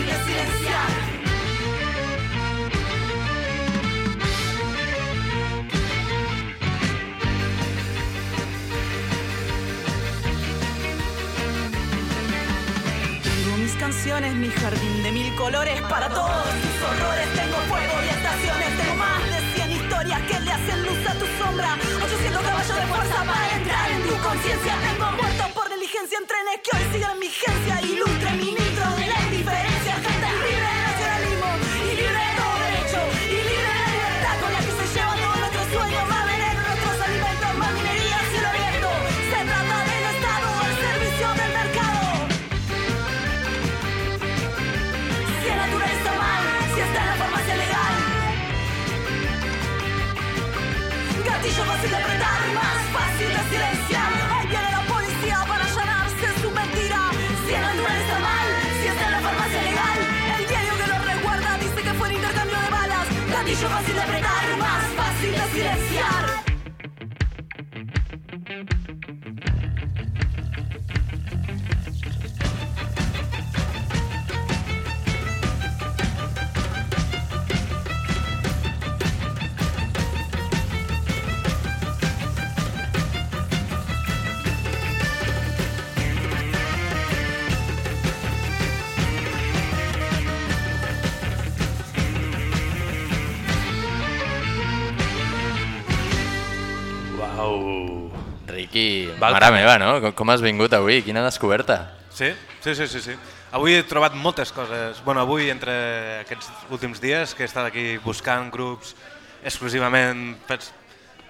canciones, mi jardín de mil colores para todos tus horrores. Tengo fuego y estaciones, tengo más de 100 historias que le hacen luz a tu sombra. 800 caballos de fuerza para entrar en tu conciencia. Tengo muertos por diligencia en trenes que hoy siguen en vigencia. Ilustre ministro sin apretar. Val- mare meva, no? Com, has vingut avui? Quina descoberta. Sí, sí, sí, sí, sí. Avui he trobat moltes coses. Bueno, avui, entre aquests últims dies, que he estat aquí buscant grups exclusivament fets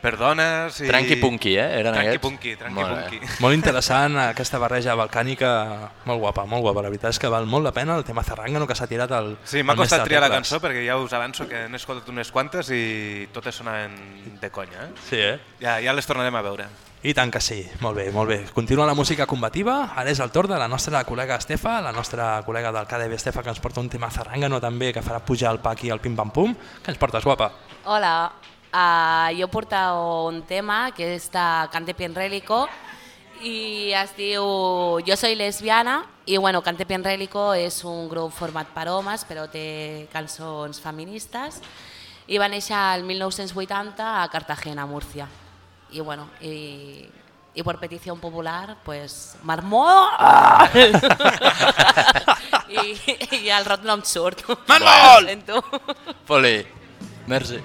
per dones... I... Tranqui punky, eh? Eren tranqui aquests? punky, tranqui Molt bé. punky. [laughs] [laughs] Molt interessant aquesta barreja balcànica, molt guapa, molt guapa. La veritat és que val molt la pena el tema zarrangano que s'ha tirat al Sí, m'ha costat triar la cançó perquè ja us avanço que n'he escoltat unes quantes i totes sonaven de conya. Eh? Sí, eh? Ja, ja les tornarem a veure. I tant que sí, molt bé, molt bé. Continua la música combativa, ara és el torn de la nostra col·lega Estefa, la nostra col·lega del KDB Estefa, que ens porta un tema zarrangano també, que farà pujar el pa aquí al pim-pam-pum. Que ens portes, guapa? Hola, uh, jo porto un tema que és de Cante Pienrélico i es diu Jo soy lesbiana i bueno, Cante Pienrélico és un grup format per homes però té cançons feministes i va néixer el 1980 a Cartagena, Múrcia. I bueno, i, i per petició popular, pues, m'armó [laughs] I, i el rot no em surt. Marmol! [laughs] Poli, merci.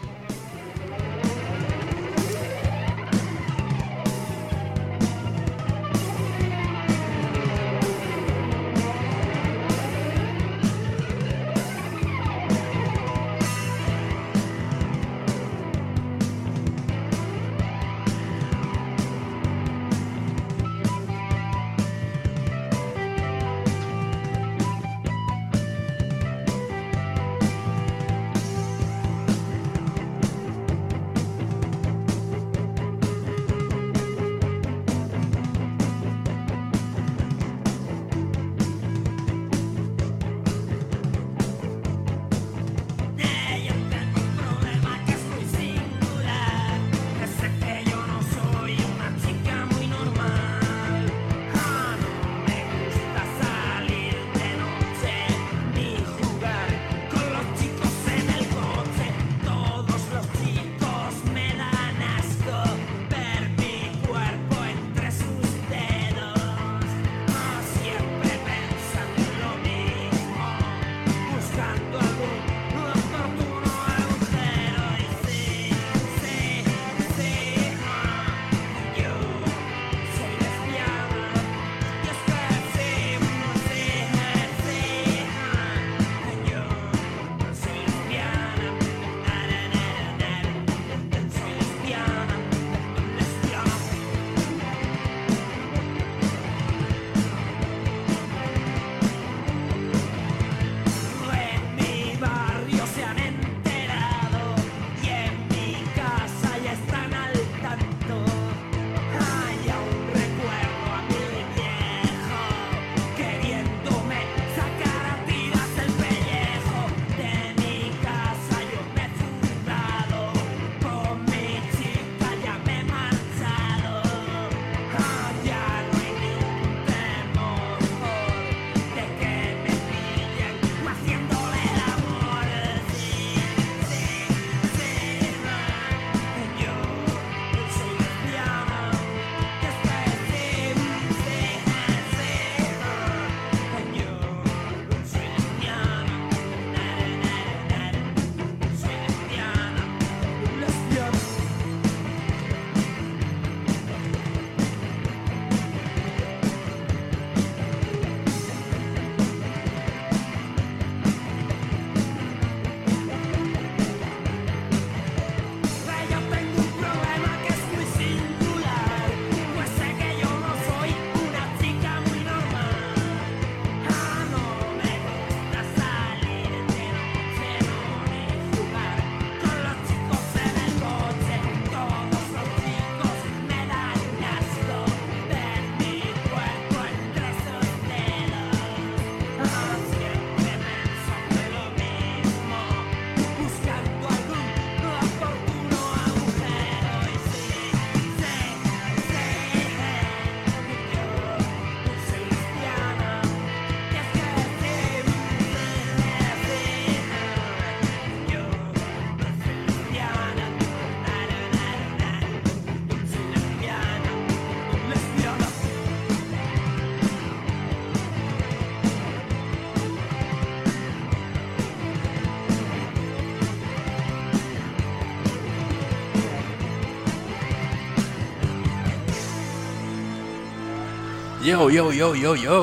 Yo, yo, yo, yo, yo.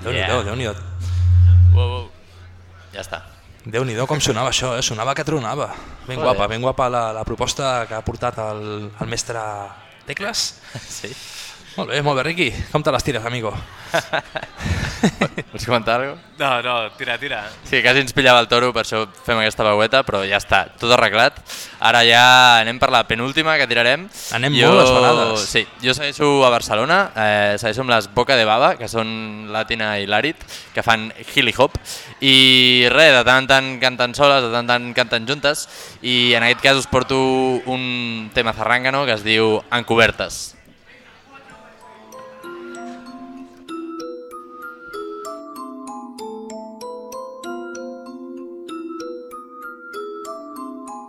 Déu-n'hi-do, Yeah. Déu-n'hi-do. Wow, wow. Ja està. Déu-n'hi-do com sonava això, eh? sonava que tronava. Ben Joder. guapa, ben guapa la, la proposta que ha portat el, el mestre Tecles. [laughs] Sí. Molt bé, molt bé, Riqui. Com te les tires, amigo? [laughs] [laughs] Vols comentar alguna cosa? No, no, tira, tira. Sí, quasi ens pillava el toro, per això fem aquesta veueta, però ja està, tot arreglat. Ara ja anem per la penúltima que tirarem. Anem molt esbarades. Sí, jo segueixo a Barcelona, eh, segueixo amb les Boca de Baba, que són Latina i Larit, que fan hilly hop, i res, de tant en tant canten soles, de tant en tant canten juntes, i en aquest cas us porto un tema zarrangano que es diu Encobertes.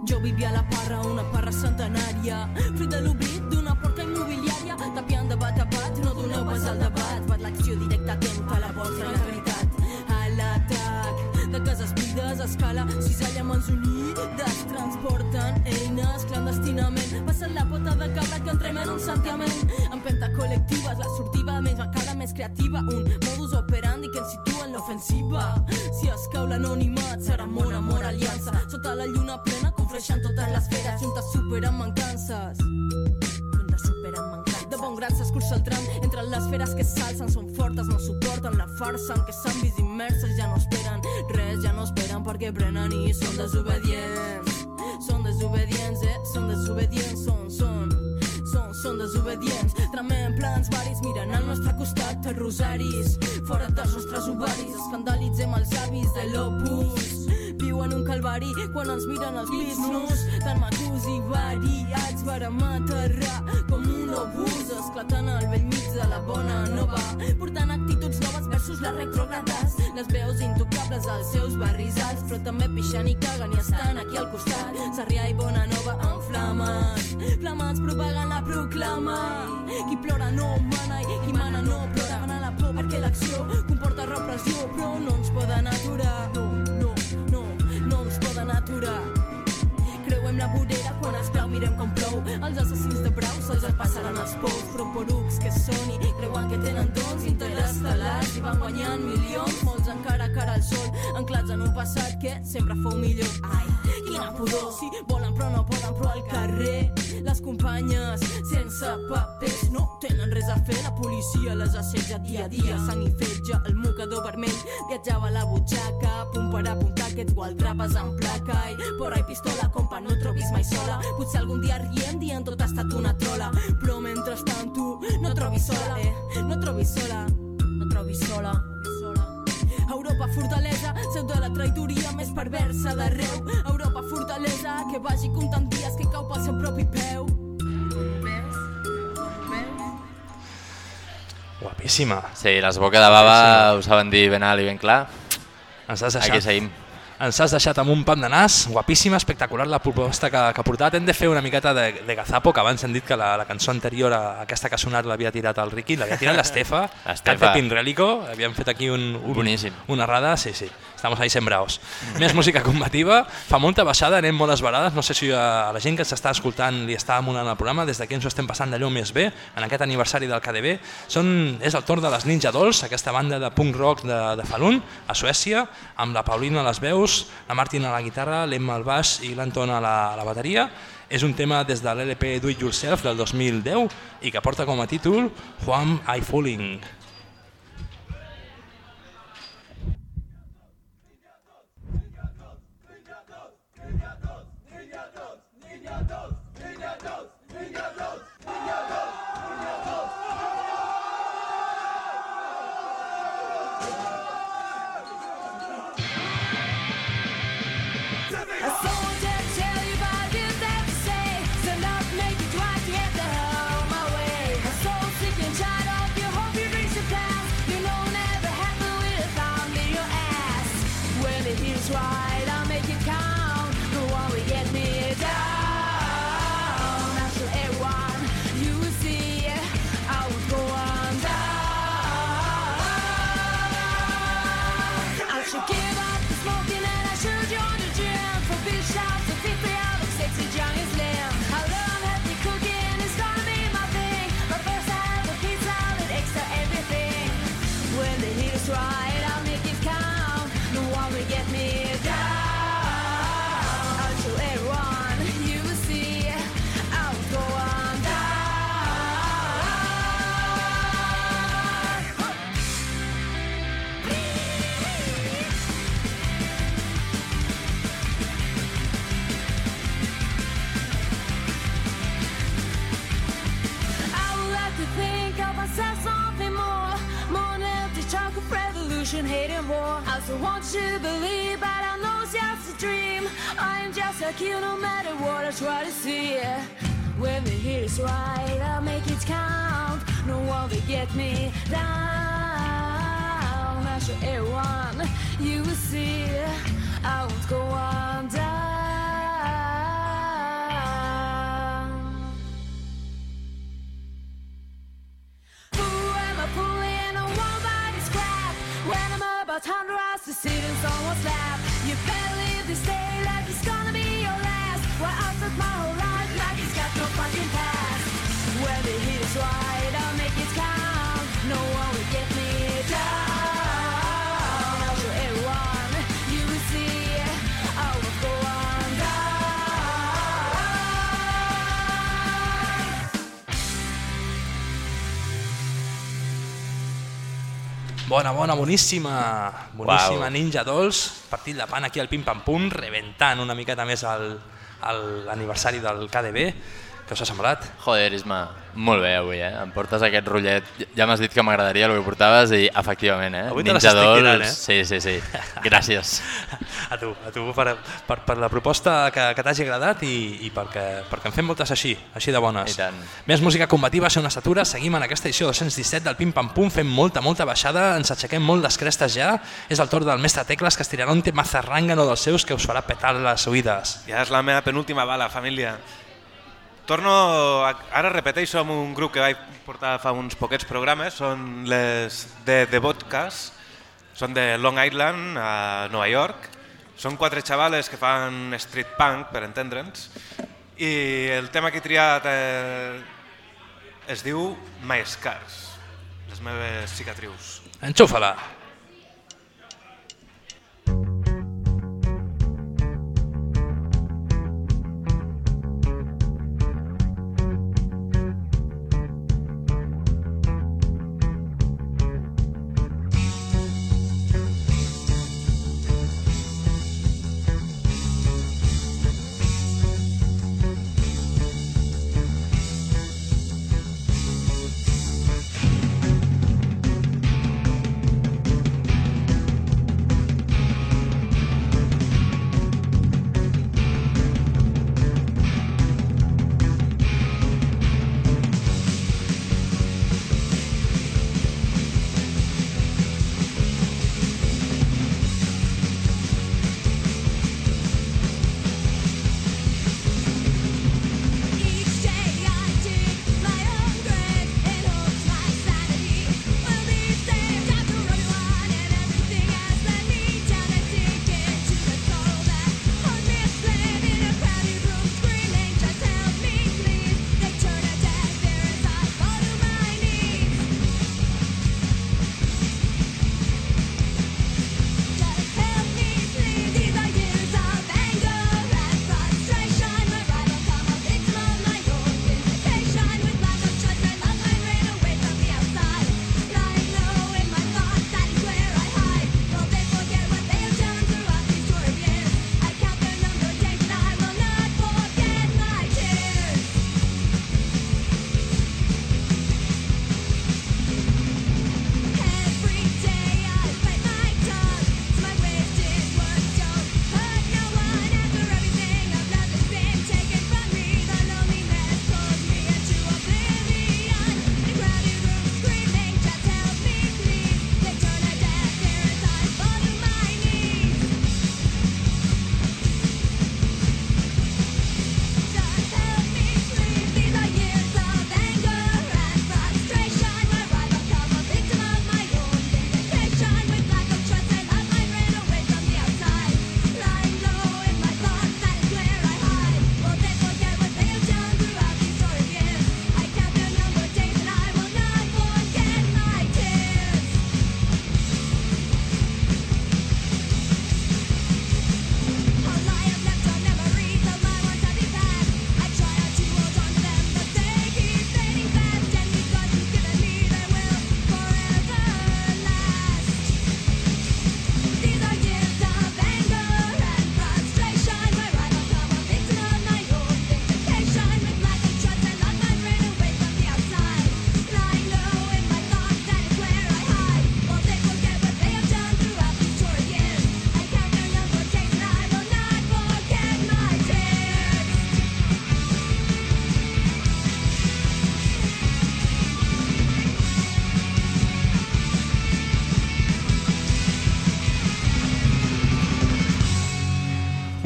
Jo vivia a la parra, una parra centenària, fruit de l'oblit d'una porta immobiliària, tapiant de bat a bat, no doneu pas al debat, bat l'acció directa, atenta a escala, cisalla mans unides, transporten eines clandestinament, passen la pota de cabra que entrem en un santiament, empenta col·lectives, la sortida més bacana, més creativa, un modus operandi que ens situa en l'ofensiva. Si es cau l'anonimat, serà amor, amor, aliança, sota la lluna plena, confreixant totes les feres, juntes superen mancances. Juntes superen s'escurça el tram. Entre les feres que s'alcen, són fortes, no suporten la farsa. En què s'han vist immerses, ja no esperen res, ja no esperen perquè prenen i són desobedients. Són desobedients, eh? Són desobedients, són, són, són, són desobedients. Tramem plans varis, miren al nostre costat, té rosaris, fora dels nostres ovaris, escandalitzem els avis de l'opus. Viuen un calvari quan ens miren els pits tan macos i variats, vàrem aterrar com un obús, esclatant al vell de la bona nova, portant actituds noves versus les retrogrades, les veus intocables als seus barris alts, però també pixant i caguen i estan aquí al costat, Sarrià i Bona Nova en flames, flamats propagant la proclama, qui plora no mana i qui mana no plora, gana la por perquè l'acció comporta repressió, però no ens poden aturar, no, no, no, no ens poden aturar. Creuem la vorera mirem com plou. Els assassins de brau se'ls en passaran els pous, però porucs que són i creuen que tenen dons interestel·lars i van guanyant milions, molts cara al sol, anclats en un passat que sempre fou millor. Ai, quina pudor, si volen però no poden, però al carrer les companyes sense papers no tenen res a fer, la policia les assetja dia a dia, sang i fetge, el mocador vermell. Viatjava a la butxaca, punt per apuntar aquests gualtrapes en placa. I porra i pistola, compa, no et trobis mai sola, potser algun dia riem dient tot ha estat una trola, però mentrestant tu no trobis sola, eh, no trobis sola, no et trobis sola. Europa fortalesa, seu de la traïdoria més perversa d'arreu. Europa fortalesa, que vagi comptant dies que cau pel seu propi peu. Guapíssima. Sí, les Boca de Baba ho saben dir ben alt i ben clar. Ens has deixat. Aquí seguim. Ens has deixat amb un pam de nas, guapíssima, espectacular la proposta que, que ha portat. Hem de fer una miqueta de, de gazapo, que abans hem dit que la, la cançó anterior a aquesta que ha sonat l'havia tirat el Riqui, l'havia tirat l'Estefa. [laughs] Cante Pinrélico, havíem fet aquí un, un, Boníssim. una errada, sí, sí, estamos ahí sembraos. Més música combativa, fa molta baixada, anem molt esbarades, no sé si a la gent que s'està escoltant li està amunant el programa, des d'aquí ens ho estem passant d'allò més bé, en aquest aniversari del KDB. Són, és el torn de les Ninja Dolls, aquesta banda de punk rock de, de Falun, a Suècia, amb la Paulina a les veus, la Martina a la guitarra, l'Emma al baix i l'Anton a, la, a la bateria. És un tema des de l'LP Do It Yourself del 2010 i que porta com a títol Juan I Falling. Revolution, hate war. I also want you to believe, but I know it's just a dream. I am just like you, no matter what I try to see. When the heat is right, I'll make it count. No one will get me down. I show everyone you will see. I won't go on down. About to rise to sit in someone's lap, you better live this day like it's gonna be your last. Why I took my whole life like it's got no fucking past. When the heat is right, I'll make it count. No one will get me Bona, bona, boníssima. Boníssima Uau. Ninja Dolls. Partit de pan aquí al Pim Pam Pum, rebentant una miqueta més l'aniversari del KDB. Què us ha semblat? Joder, Isma, molt bé avui, eh? Em portes aquest rotllet. Ja m'has dit que m'agradaria el que portaves i efectivament, eh? Avui te les Ninja estic tirant, Dolls, Sí, sí, sí. Gràcies. [laughs] A tu, a tu per, per, per la proposta que, que t'hagi agradat i, i perquè, perquè en fem moltes així, així de bones. I tant. Més música combativa, ser una estatura, seguim en aquesta edició 217 del Pim Pam Pum, fem molta, molta baixada, ens aixequem molt les crestes ja, és el torn del mestre Tecles que es tirarà un tema zarrangano dels seus que us farà petar les oïdes. Ja és la meva penúltima bala, família. Torno, a- ara repeteixo amb un grup que vaig portar fa uns poquets programes, són les de The Vodkas, són de Long Island, a Nova York. Són quatre xavales que fan street punk, per entendre'ns, i el tema que he triat eh, es diu My Scars, les meves cicatrius. Enxufa-la!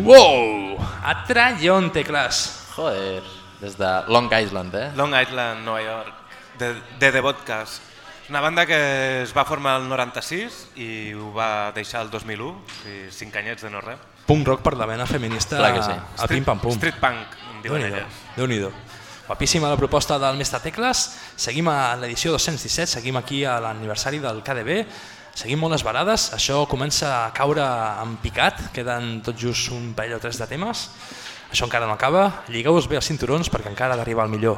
Wow! Atrayón, tecles. Joder, des de Long Island, eh? Long Island, Nova York, de, de The Vodcast. Una banda que es va formar el 96 i ho va deixar el 2001, o sigui, cinc anyets de no res. Punk rock per la vena feminista Clar que sí. a pim pam pum. Street punk, en diuen elles. Déu-n'hi-do. Guapíssima la proposta del Mestre Tecles. Seguim a l'edició 217, seguim aquí a l'aniversari del KDB. Seguim molt esbarades, això comença a caure en picat, queden tot just un parell o tres de temes. Això encara no acaba, lligueu-vos bé els cinturons perquè encara ha d'arribar el millor.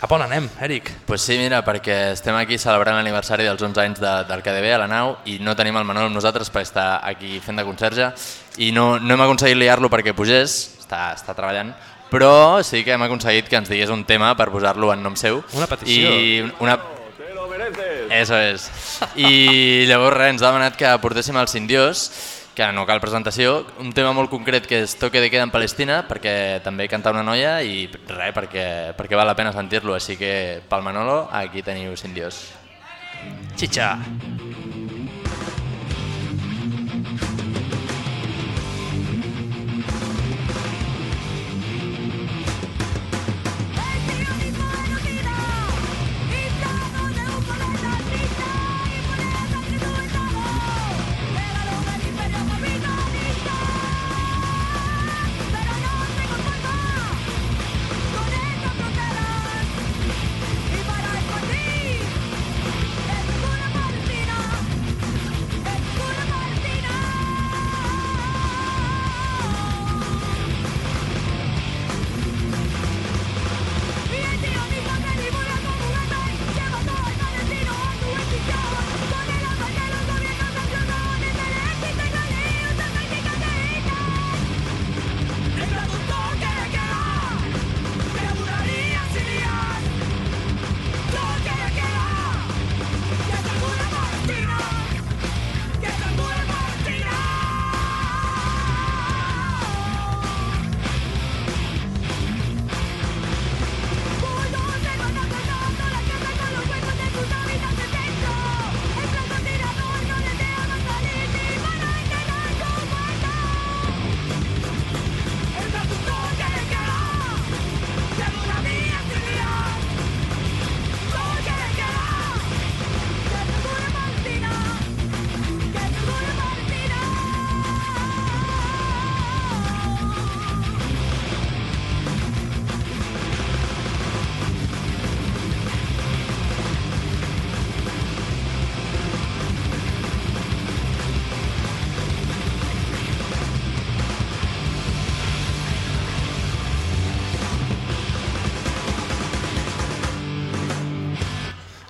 Cap on anem, Eric? Pues sí, mira, perquè estem aquí celebrant l'aniversari dels 11 anys de, del KDB a la nau i no tenim el Manol amb nosaltres perquè està aquí fent de conserge i no, no hem aconseguit liar-lo perquè pugés, està, està treballant, però sí que hem aconseguit que ens digués un tema per posar-lo en nom seu. Una petició. I una... Eso és. I llavors res, ens ha demanat que portéssim els indios, que no cal presentació, un tema molt concret que és Toque de queda en Palestina, perquè també canta una noia i res, perquè, perquè val la pena sentir-lo, així que pel Manolo aquí teniu indios. Chicha.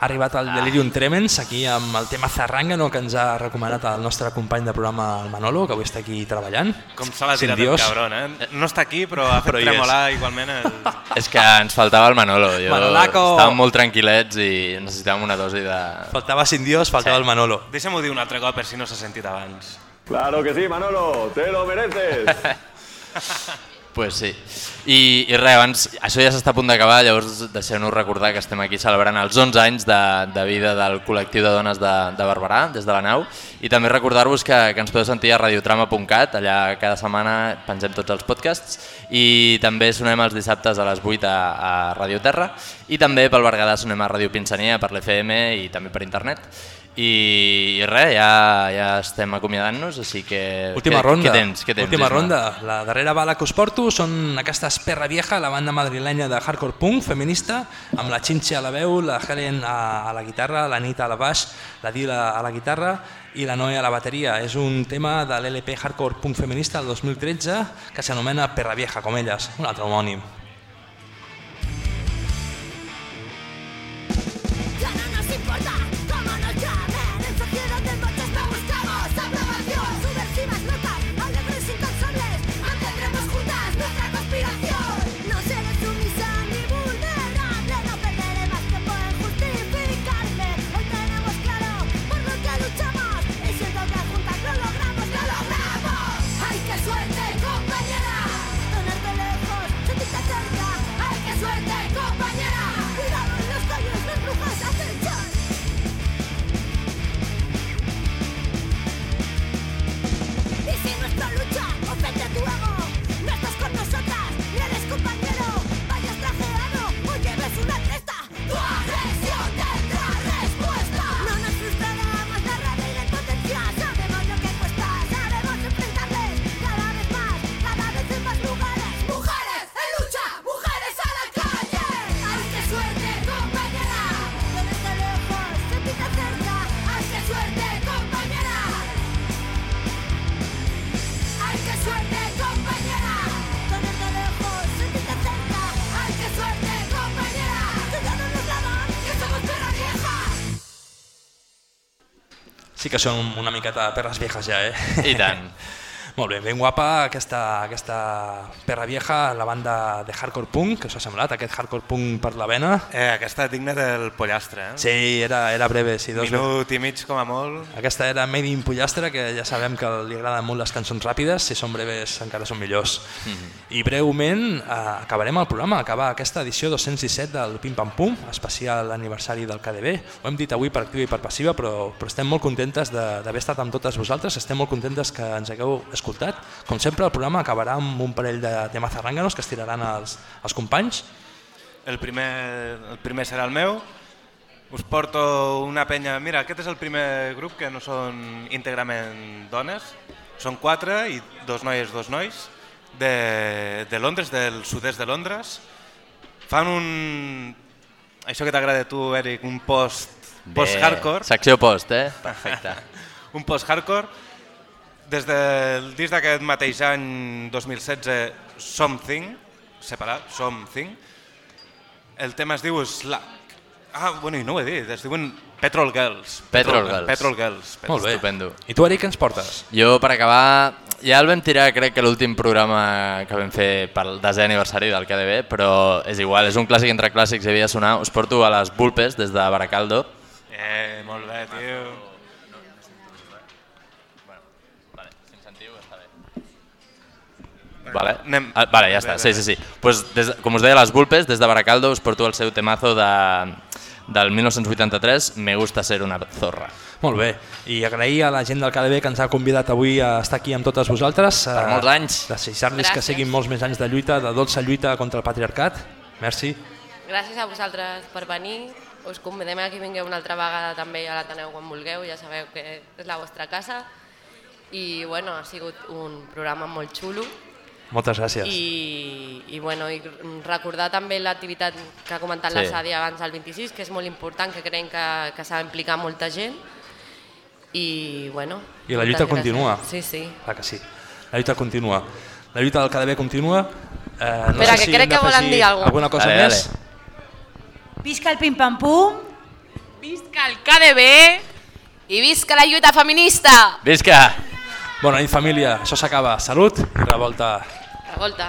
Arribat el Delirium Tremens aquí amb el tema Zarrangano que ens ha recomanat el nostre company de programa el Manolo, que avui està aquí treballant. Com se l'ha Sin tirat el Dios. cabron, eh? No està aquí, però ha [laughs] fet Però hi és. tremolar igualment el... [laughs] És que ens faltava el Manolo, jo Manolaco. estàvem molt tranquil·lets i necessitàvem una dosi de... Faltava Sin Dios, faltava Sí. el Manolo. Deixa'm-ho dir un altre cop per si no s'ha sentit abans. Claro que sí, Manolo, te lo mereces. [laughs] Pues sí. I, i res, abans, això ja s'està a punt d'acabar, llavors deixeu-nos recordar que estem aquí celebrant els 11 anys de, de vida del col·lectiu de dones de, de Barberà, des de la nau, i també recordar-vos que, que ens podeu sentir a radiotrama.cat, allà cada setmana pengem tots els podcasts, i també sonem els dissabtes a les 8 a, a Radio Terra, i també pel Berguedà sonem a Ràdio Pinsania, per l'FM i també per internet. I, i res, ja, ja estem acomiadant-nos, així que... Última què, ronda. Què tens? Què tens Última Isma? ronda. La darrera bala que us porto són aquestes Perra Vieja, la banda madrilenya de hardcore punk feminista, amb la Chinche a la veu, la Helen a, a la guitarra, la Nita a la baix, la Dila a la guitarra i la Noe a la bateria. És un tema de l'LP hardcore punk feminista del 2013 que s'anomena Perra Vieja, com elles, un altre homònim. Sí que són una miqueta perres viejas ja, eh? I tant. [laughs] Molt bé, ben guapa aquesta, aquesta perra vieja, la banda de hardcore punk, que us ha semblat, aquest hardcore punk per la vena. Eh, aquesta digna del pollastre, eh? Sí, era, era breve. Sí, dos Minut i mig com a molt. Aquesta era Made in Pollastre, que ja sabem que li agraden molt les cançons ràpides, si són breves encara són millors. Mm. -hmm. I breument eh, acabarem el programa, acabar aquesta edició 217 del Pim Pam Pum, especial aniversari del KDB. Ho hem dit avui per activa i per passiva, però, però estem molt contentes de- d'haver estat amb totes vosaltres, estem molt contentes que ens hagueu escoltat. Com sempre, el programa acabarà amb un parell de temes zarranganos que es tiraran els, els companys. El primer, el primer serà el meu. Us porto una penya... Mira, aquest és el primer grup que no són íntegrament dones. Són quatre i dos noies, dos nois de, de Londres, del sud-est de Londres. Fan un... Això que t'agrada a tu, Eric, un post, post-hardcore. Secció post, eh? Perfecte. [laughs] un post-hardcore. Des del disc d'aquest mateix any 2016, Something, separat, Something, el tema es diu Slack. Ah, bueno, i no ho he dit, es diuen Petrol Girls. Petrol Girls. Petrol Girls. Molt bé. Estupendo. I tu, Eric, què ens portes? Jo, per acabar, ja el vam tirar, crec que l'últim programa que vam fer pel desè aniversari del KDB, però és igual, és un clàssic entre clàssics i havia de sonar. Us porto a les Bulpes, des de Baracaldo. Eh, molt bé, tio. Vale, Anem- ah, vale ja està, Bé, sí, bé. sí, sí. Pues des, com us deia, les Bulpes, des de Baracaldo, us porto el seu temazo de, del 1983, Me gusta ser una zorra. Molt bé, i agrair a la gent del KDB que ens ha convidat avui a estar aquí amb totes vosaltres. Per molts anys. Desitjar-los que siguin molts més anys de lluita, de dolça lluita contra el patriarcat. Merci. Gràcies a vosaltres per venir. Us convidem a que vingueu una altra vegada també a l'Ateneu quan vulgueu, ja sabeu que és la vostra casa. I bueno, ha sigut un programa molt xulo. Moltes gràcies. I, i, bueno, i recordar també l'activitat que ha comentat Sí. la Sàdia abans del 26, que és molt important, que creiem que, que s'ha d'implicar molta gent. I, bueno, I la lluita gràcies. continua. Sí, sí. Clar que sí. La lluita continua. La lluita del KDB continua. Eh, no Espera, sé que si crec que volen dir alguna Alguna cosa Dale, més? Visca el pim-pam-pum. Visca el KDB i visca la lluita feminista! Visca! Bona nit, família. Això s'acaba. Salut i revolta. Revolta.